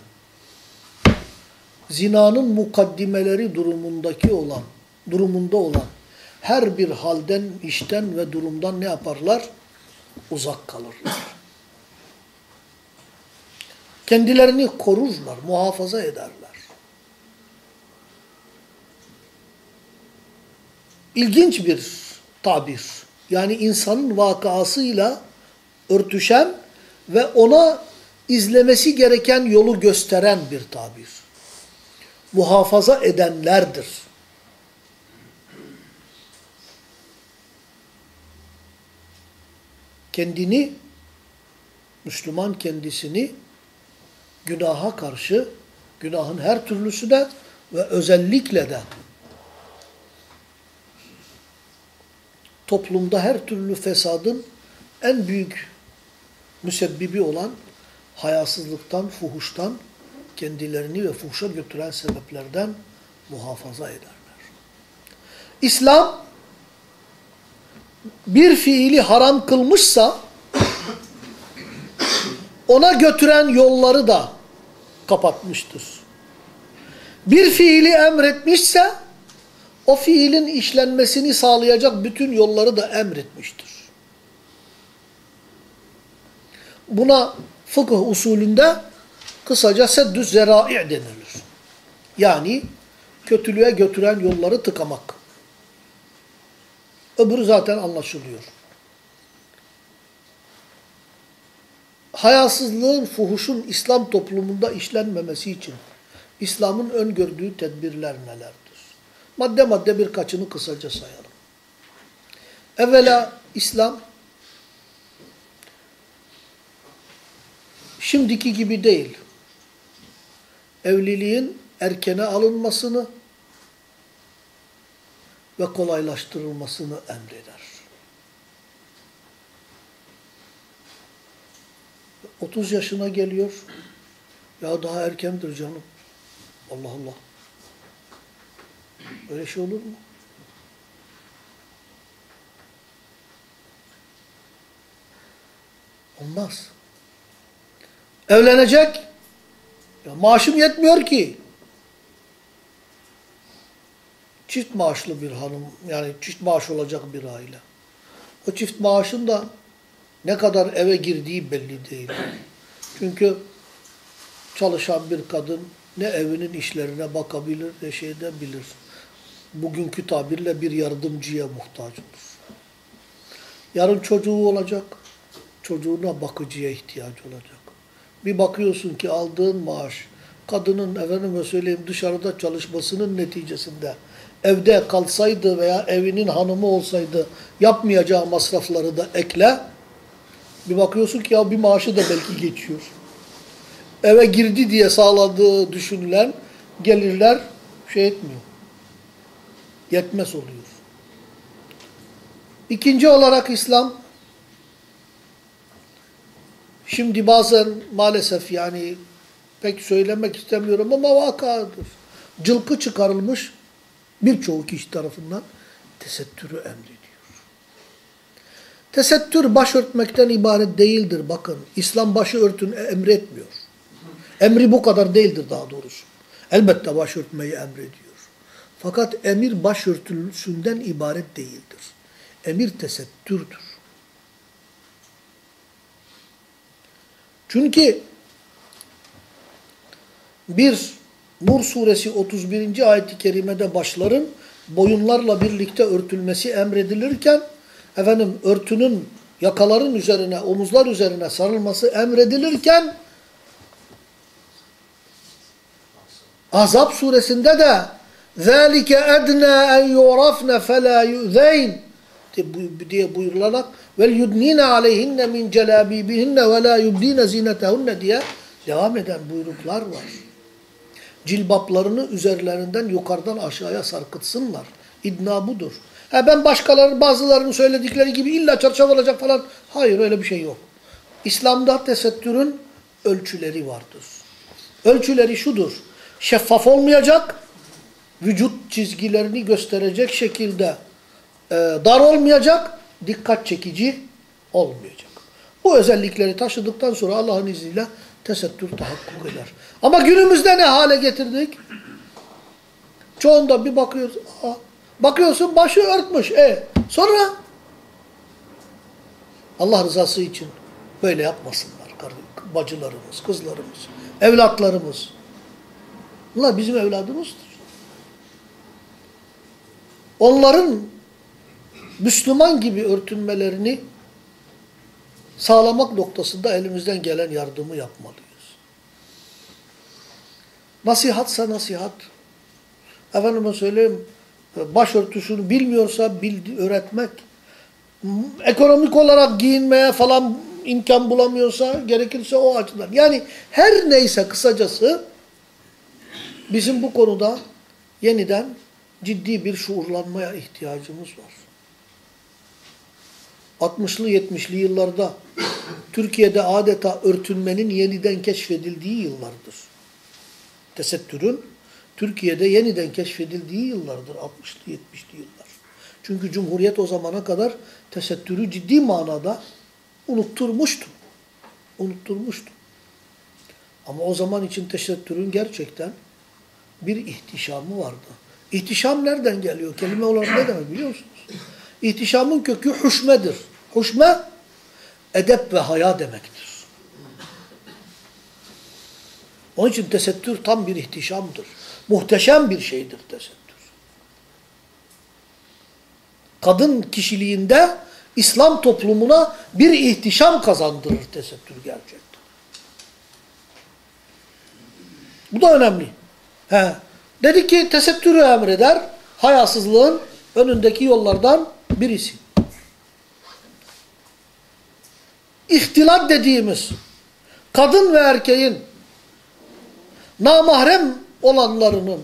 zinanın mukaddimeleri durumundaki olan, durumunda olan her bir halden, işten ve durumdan ne yaparlar? Uzak kalırlar. Kendilerini korurlar, muhafaza ederler. İlginç bir tabir. Yani insanın vakasıyla örtüşen ve ona izlemesi gereken yolu gösteren bir tabir muhafaza edenlerdir. Kendini, Müslüman kendisini günaha karşı, günahın her türlüsü de ve özellikle de toplumda her türlü fesadın en büyük müsebbibi olan hayasızlıktan, fuhuştan, kendilerini ve fuhşa götüren sebeplerden muhafaza ederler. İslam bir fiili haram kılmışsa ona götüren yolları da kapatmıştır. Bir fiili emretmişse o fiilin işlenmesini sağlayacak bütün yolları da emretmiştir. Buna fıkıh usulünde Kısaca seddü zerai denilir. Yani kötülüğe götüren yolları tıkamak. Öbürü zaten anlaşılıyor. Hayasızlığın, fuhuşun İslam toplumunda işlenmemesi için İslam'ın öngördüğü tedbirler nelerdir? Madde madde birkaçını kısaca sayalım. Evvela İslam şimdiki gibi değil evliliğin erkene alınmasını ve kolaylaştırılmasını emreder. 30 yaşına geliyor. Ya daha erkendir canım. Allah Allah. Öyle şey olur mu? Olmaz. Evlenecek. Ya maaşım yetmiyor ki. Çift maaşlı bir hanım, yani çift maaş olacak bir aile. O çift maaşın da ne kadar eve girdiği belli değil. Çünkü çalışan bir kadın ne evinin işlerine bakabilir ne şeyde bilir. Bugünkü tabirle bir yardımcıya muhtaç olur. Yarın çocuğu olacak, çocuğuna bakıcıya ihtiyaç olacak. Bir bakıyorsun ki aldığın maaş, kadının efendime söyleyeyim dışarıda çalışmasının neticesinde evde kalsaydı veya evinin hanımı olsaydı yapmayacağı masrafları da ekle. Bir bakıyorsun ki ya bir maaşı da belki geçiyor. Eve girdi diye sağladığı düşünülen gelirler şey etmiyor. Yetmez oluyor. İkinci olarak İslam şimdi bazen maalesef yani pek söylemek istemiyorum ama vakadır. Cılkı çıkarılmış birçoğu kişi tarafından tesettürü emrediyor. Tesettür başörtmekten ibaret değildir bakın. İslam başı örtün emretmiyor. Emri bu kadar değildir daha doğrusu. Elbette başörtmeyi emrediyor. Fakat emir başörtüsünden ibaret değildir. Emir tesettürdür. Çünkü bir Nur suresi 31. ayet-i kerimede başların boyunlarla birlikte örtülmesi emredilirken efendim örtünün yakaların üzerine, omuzlar üzerine sarılması emredilirken Azap suresinde de ذَٰلِكَ اَدْنَا اَنْ يُعْرَفْنَ فَلَا يُؤْذَيْنَ diye buyurularak vel yudnina aleyhinne min celabibihinne ve la yubdine zinetehunne diye devam eden buyruklar var. Cilbaplarını üzerlerinden yukarıdan aşağıya sarkıtsınlar. İdna budur. Ha ben başkaları bazılarının söyledikleri gibi illa çarşaf olacak falan. Hayır öyle bir şey yok. İslam'da tesettürün ölçüleri vardır. Ölçüleri şudur. Şeffaf olmayacak, vücut çizgilerini gösterecek şekilde e, dar olmayacak, dikkat çekici olmayacak. Bu özellikleri taşıdıktan sonra Allah'ın izniyle tesettür tahakkuk eder. Ama günümüzde ne hale getirdik? Çoğunda bir bakıyoruz, aa, bakıyorsun başı örtmüş. E, sonra Allah rızası için böyle yapmasınlar bacılarımız, kızlarımız, evlatlarımız. Bunlar bizim evladımızdır. Onların Müslüman gibi örtünmelerini sağlamak noktasında elimizden gelen yardımı yapmalıyız. Nasihatsa nasihat. Efendime söyleyeyim, başörtüsünü bilmiyorsa bildi, öğretmek. Ekonomik olarak giyinmeye falan imkan bulamıyorsa gerekirse o açıdan. Yani her neyse kısacası bizim bu konuda yeniden ciddi bir şuurlanmaya ihtiyacımız var. 60'lı 70'li yıllarda Türkiye'de adeta örtünmenin yeniden keşfedildiği yıllardır. Tesettürün Türkiye'de yeniden keşfedildiği yıllardır 60'lı 70'li yıllar. Çünkü Cumhuriyet o zamana kadar tesettürü ciddi manada unutturmuştu. Unutturmuştu. Ama o zaman için tesettürün gerçekten bir ihtişamı vardı. İhtişam nereden geliyor? Kelime olarak ne demek biliyor musunuz? İhtişamın kökü huşmedir. Huşme, edep ve haya demektir. Onun için tesettür tam bir ihtişamdır. Muhteşem bir şeydir tesettür. Kadın kişiliğinde İslam toplumuna bir ihtişam kazandırır tesettür gerçekten. Bu da önemli. He. Dedi ki tesettürü emreder, hayasızlığın önündeki yollardan birisi. İhtilat dediğimiz kadın ve erkeğin namahrem olanlarının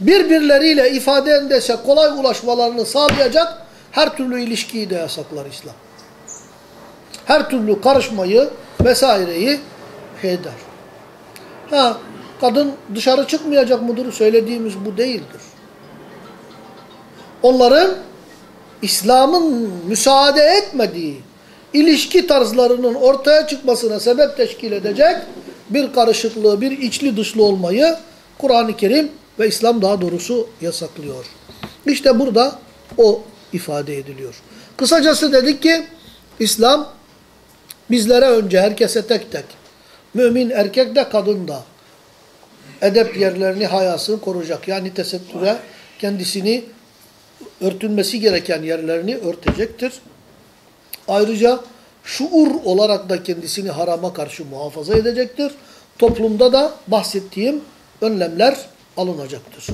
birbirleriyle ifade endese kolay ulaşmalarını sağlayacak her türlü ilişkiyi de yasaklar İslam. Her türlü karışmayı vesaireyi eder. Ha, kadın dışarı çıkmayacak mıdır? Söylediğimiz bu değildir. Onların İslam'ın müsaade etmediği ilişki tarzlarının ortaya çıkmasına sebep teşkil edecek bir karışıklığı, bir içli dışlı olmayı Kur'an-ı Kerim ve İslam daha doğrusu yasaklıyor. İşte burada o ifade ediliyor. Kısacası dedik ki İslam bizlere önce herkese tek tek mümin erkek de kadın da edep yerlerini, hayasını koruyacak. Yani tesettüre kendisini örtülmesi gereken yerlerini örtecektir. Ayrıca şuur olarak da kendisini harama karşı muhafaza edecektir. Toplumda da bahsettiğim önlemler alınacaktır.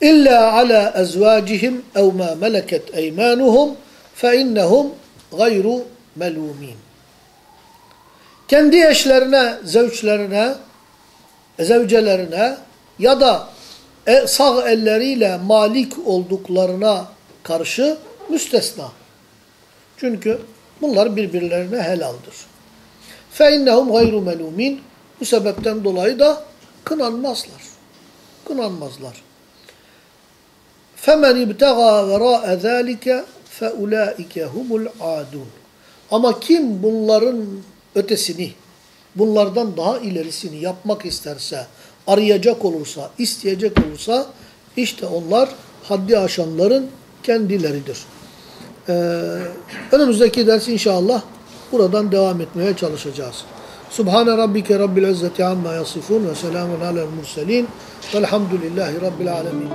İlla ala ezvacihim ev ma meleket eymanuhum fe innehum gayru melumin. Kendi eşlerine, zevçlerine, zevcelerine ya da e, sağ elleriyle malik olduklarına karşı müstesna. Çünkü bunlar birbirlerine helaldir. فَاِنَّهُمْ غَيْرُ مَلُومِينَ Bu sebepten dolayı da kınanmazlar. Kınanmazlar. فَمَنْ اِبْتَغَى وَرَاءَ ذَٰلِكَ فَاُولَٰئِكَ هُمُ الْعَادُونَ Ama kim bunların ötesini, bunlardan daha ilerisini yapmak isterse, arayacak olursa, isteyecek olursa, işte onlar haddi aşanların kendileridir. Ee, önümüzdeki ders inşallah buradan devam etmeye çalışacağız. Subhane rabbike rabbil izzeti amma yasifun ve selamun alel murselin velhamdülillahi rabbil alemin.